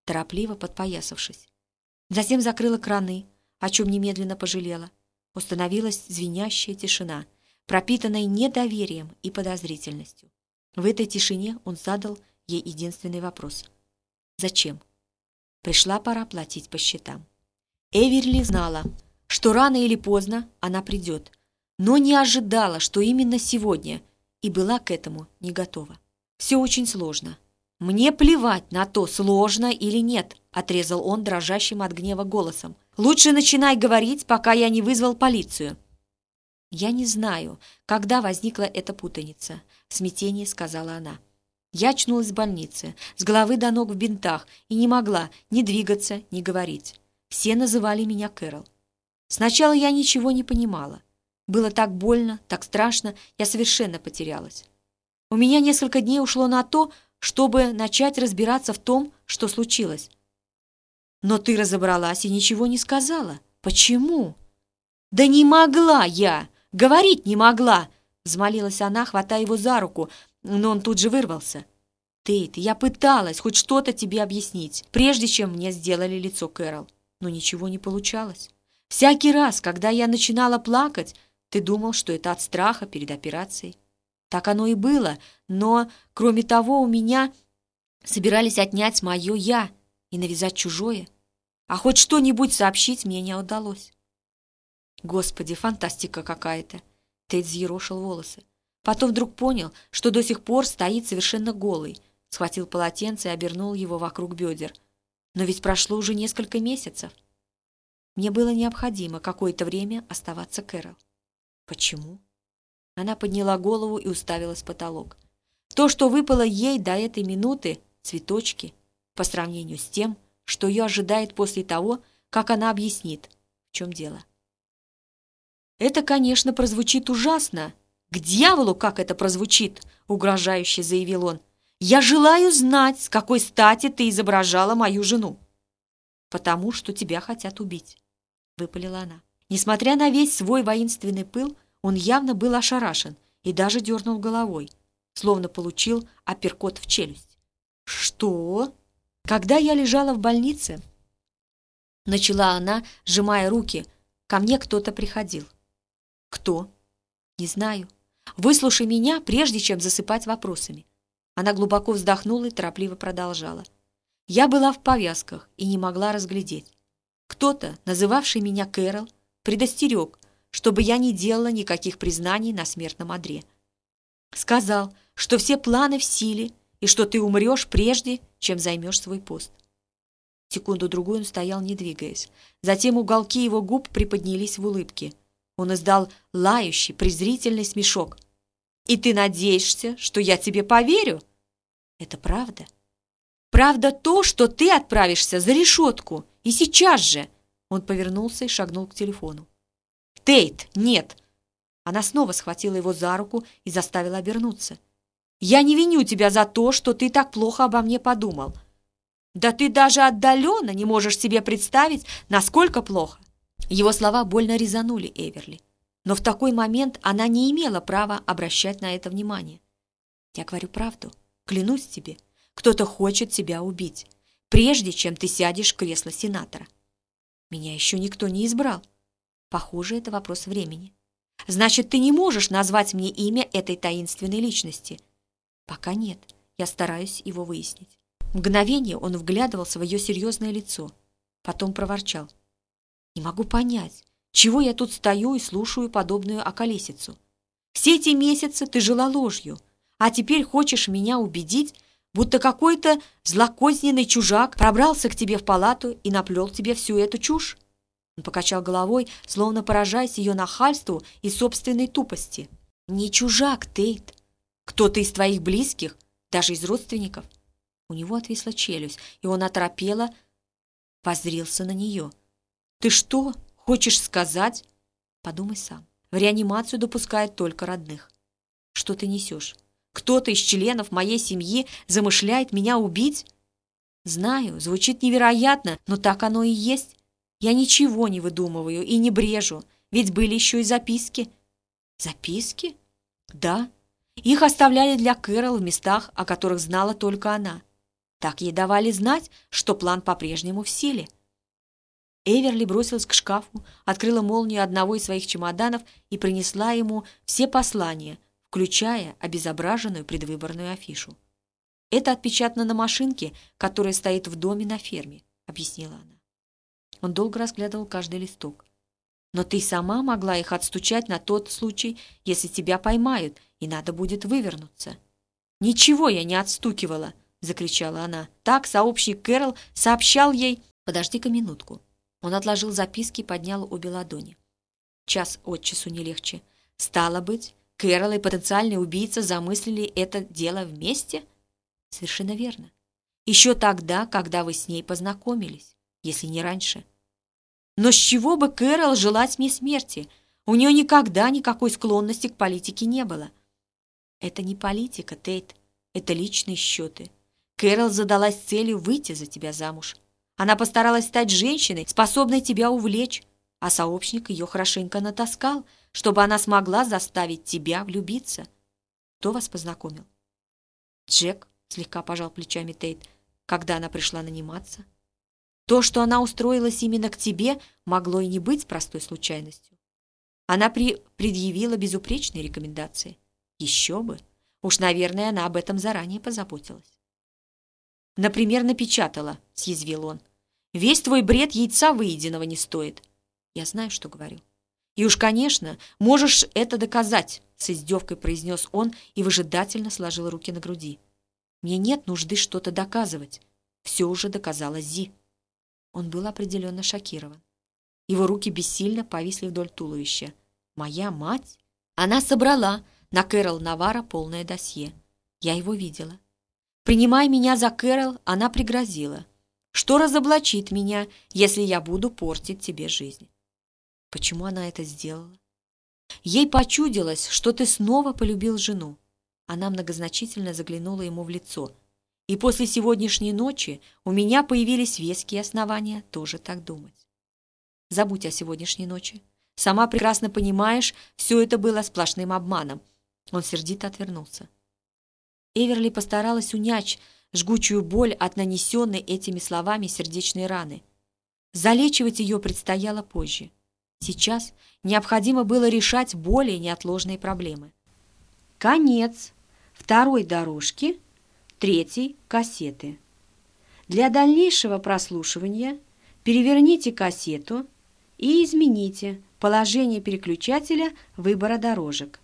торопливо подпоясавшись. Затем закрыла краны, о чем немедленно пожалела. Установилась звенящая тишина, пропитанная недоверием и подозрительностью. В этой тишине он задал ей единственный вопрос. «Зачем?» Пришла пора платить по счетам. Эверли знала, что рано или поздно она придет, но не ожидала, что именно сегодня, и была к этому не готова. Все очень сложно. «Мне плевать на то, сложно или нет», — отрезал он дрожащим от гнева голосом. «Лучше начинай говорить, пока я не вызвал полицию». «Я не знаю, когда возникла эта путаница», — в смятении сказала она. Я очнулась в больнице, с головы до ног в бинтах, и не могла ни двигаться, ни говорить. Все называли меня Кэрол. Сначала я ничего не понимала. Было так больно, так страшно, я совершенно потерялась. У меня несколько дней ушло на то, чтобы начать разбираться в том, что случилось. Но ты разобралась и ничего не сказала. Почему? Да не могла я! Говорить не могла! Взмолилась она, хватая его за руку, но он тут же вырвался. «Тейт, я пыталась хоть что-то тебе объяснить, прежде чем мне сделали лицо Кэрол, но ничего не получалось. Всякий раз, когда я начинала плакать, ты думал, что это от страха перед операцией. Так оно и было, но, кроме того, у меня собирались отнять мое «я» и навязать чужое. А хоть что-нибудь сообщить мне не удалось. Господи, фантастика какая-то. Тейт взъерошил волосы. Потом вдруг понял, что до сих пор стоит совершенно голый, схватил полотенце и обернул его вокруг бедер. Но ведь прошло уже несколько месяцев. Мне было необходимо какое-то время оставаться Кэрол. Почему? Она подняла голову и уставилась в потолок. То, что выпало ей до этой минуты, цветочки, по сравнению с тем, что ее ожидает после того, как она объяснит, в чем дело. Это, конечно, прозвучит ужасно, «К дьяволу, как это прозвучит!» — угрожающе заявил он. «Я желаю знать, с какой стати ты изображала мою жену». «Потому что тебя хотят убить», — выпалила она. Несмотря на весь свой воинственный пыл, он явно был ошарашен и даже дернул головой, словно получил апперкот в челюсть. «Что?» «Когда я лежала в больнице...» Начала она, сжимая руки. «Ко мне кто-то приходил». «Кто?» «Не знаю. Выслушай меня, прежде чем засыпать вопросами». Она глубоко вздохнула и торопливо продолжала. Я была в повязках и не могла разглядеть. Кто-то, называвший меня Кэрол, предостерег, чтобы я не делала никаких признаний на смертном одре. Сказал, что все планы в силе и что ты умрешь прежде, чем займешь свой пост. Секунду-другую он стоял, не двигаясь. Затем уголки его губ приподнялись в улыбке. Он издал лающий, презрительный смешок. «И ты надеешься, что я тебе поверю?» «Это правда?» «Правда то, что ты отправишься за решетку, и сейчас же!» Он повернулся и шагнул к телефону. «Тейт, нет!» Она снова схватила его за руку и заставила обернуться. «Я не виню тебя за то, что ты так плохо обо мне подумал. Да ты даже отдаленно не можешь себе представить, насколько плохо!» Его слова больно резанули Эверли. Но в такой момент она не имела права обращать на это внимание. «Я говорю правду. Клянусь тебе, кто-то хочет тебя убить, прежде чем ты сядешь в кресло сенатора. Меня еще никто не избрал. Похоже, это вопрос времени. Значит, ты не можешь назвать мне имя этой таинственной личности. Пока нет. Я стараюсь его выяснить. Мгновение он вглядывался в ее серьезное лицо. Потом проворчал. Не могу понять, чего я тут стою и слушаю подобную околесицу. Все эти месяцы ты жила ложью, а теперь хочешь меня убедить, будто какой-то злокозненный чужак пробрался к тебе в палату и наплел тебе всю эту чушь? Он покачал головой, словно поражаясь ее нахальству и собственной тупости. «Не чужак, Тейт. Кто-то из твоих близких, даже из родственников». У него отвисла челюсть, и он оторопело воззрился на нее. «Ты что, хочешь сказать?» «Подумай сам. В реанимацию допускают только родных. Что ты несешь? Кто-то из членов моей семьи замышляет меня убить?» «Знаю, звучит невероятно, но так оно и есть. Я ничего не выдумываю и не брежу, ведь были еще и записки. Записки? Да. Их оставляли для Кэрол в местах, о которых знала только она. Так ей давали знать, что план по-прежнему в силе. Эверли бросилась к шкафу, открыла молнию одного из своих чемоданов и принесла ему все послания, включая обезображенную предвыборную афишу. «Это отпечатано на машинке, которая стоит в доме на ферме», — объяснила она. Он долго разглядывал каждый листок. «Но ты сама могла их отстучать на тот случай, если тебя поймают, и надо будет вывернуться». «Ничего я не отстукивала!» — закричала она. Так сообщник Кэрол сообщал ей... «Подожди-ка минутку». Он отложил записки и поднял обе ладони. Час от часу не легче. «Стало быть, Кэрол и потенциальный убийца замыслили это дело вместе?» «Совершенно верно. Еще тогда, когда вы с ней познакомились, если не раньше». Но с чего бы Кэрол желать мне смерти? У нее никогда никакой склонности к политике не было. Это не политика, Тейт. Это личные счеты. Кэрол задалась целью выйти за тебя замуж. Она постаралась стать женщиной, способной тебя увлечь, а сообщник ее хорошенько натаскал, чтобы она смогла заставить тебя влюбиться. Кто вас познакомил? Джек, слегка пожал плечами Тейт, когда она пришла наниматься. То, что она устроилась именно к тебе, могло и не быть простой случайностью. Она при... предъявила безупречные рекомендации. Еще бы. Уж, наверное, она об этом заранее позаботилась. Например, напечатала, съязвил он. Весь твой бред яйца выеденного не стоит. Я знаю, что говорю. И уж, конечно, можешь это доказать, с издевкой произнес он и выжидательно сложил руки на груди. Мне нет нужды что-то доказывать. Все уже доказала Зи. Он был определенно шокирован. Его руки бессильно повисли вдоль туловища. «Моя мать?» Она собрала на Кэрол Навара полное досье. Я его видела. Принимая меня за Кэрол, она пригрозила, что разоблачит меня, если я буду портить тебе жизнь. Почему она это сделала? Ей почудилось, что ты снова полюбил жену. Она многозначительно заглянула ему в лицо – и после сегодняшней ночи у меня появились веские основания тоже так думать. Забудь о сегодняшней ночи. Сама прекрасно понимаешь, все это было сплошным обманом. Он сердито отвернулся. Эверли постаралась унять жгучую боль от нанесенной этими словами сердечной раны. Залечивать ее предстояло позже. Сейчас необходимо было решать более неотложные проблемы. Конец второй дорожки третьей кассеты. Для дальнейшего прослушивания переверните кассету и измените положение переключателя выбора дорожек.